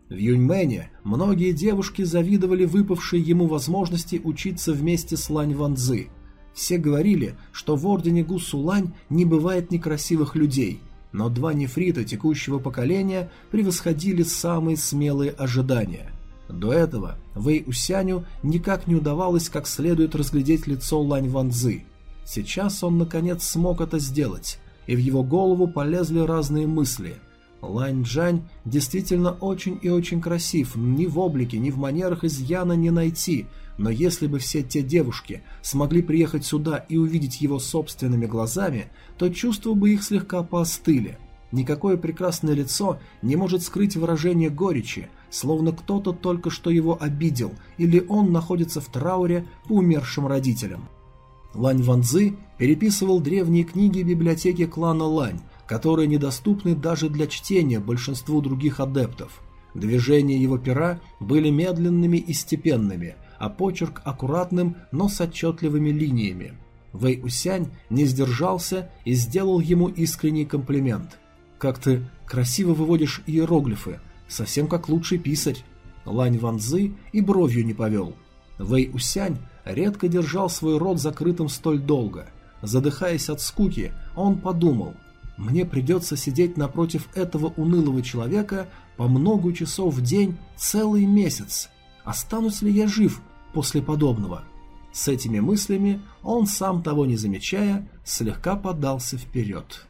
В Юньмэне многие девушки завидовали выпавшей ему возможности учиться вместе с Лань Ванзы. Все говорили, что в ордене Гусулань не бывает некрасивых людей, но два нефрита текущего поколения превосходили самые смелые ожидания. До этого Вэй Усяню никак не удавалось как следует разглядеть лицо Лань Ванзы. Сейчас он наконец смог это сделать, и в его голову полезли разные мысли – Лань Джань действительно очень и очень красив, ни в облике, ни в манерах изъяна не найти, но если бы все те девушки смогли приехать сюда и увидеть его собственными глазами, то чувства бы их слегка поостыли. Никакое прекрасное лицо не может скрыть выражение горечи, словно кто-то только что его обидел, или он находится в трауре по умершим родителям. Лань Ванзы переписывал древние книги библиотеки клана Лань, которые недоступны даже для чтения большинству других адептов. Движения его пера были медленными и степенными, а почерк аккуратным, но с отчетливыми линиями. Вэй Усянь не сдержался и сделал ему искренний комплимент. «Как ты красиво выводишь иероглифы, совсем как лучший писарь». Лань Ванзы и бровью не повел. Вэй Усянь редко держал свой рот закрытым столь долго. Задыхаясь от скуки, он подумал, «Мне придется сидеть напротив этого унылого человека по много часов в день целый месяц. Останусь ли я жив после подобного?» С этими мыслями он, сам того не замечая, слегка подался вперед.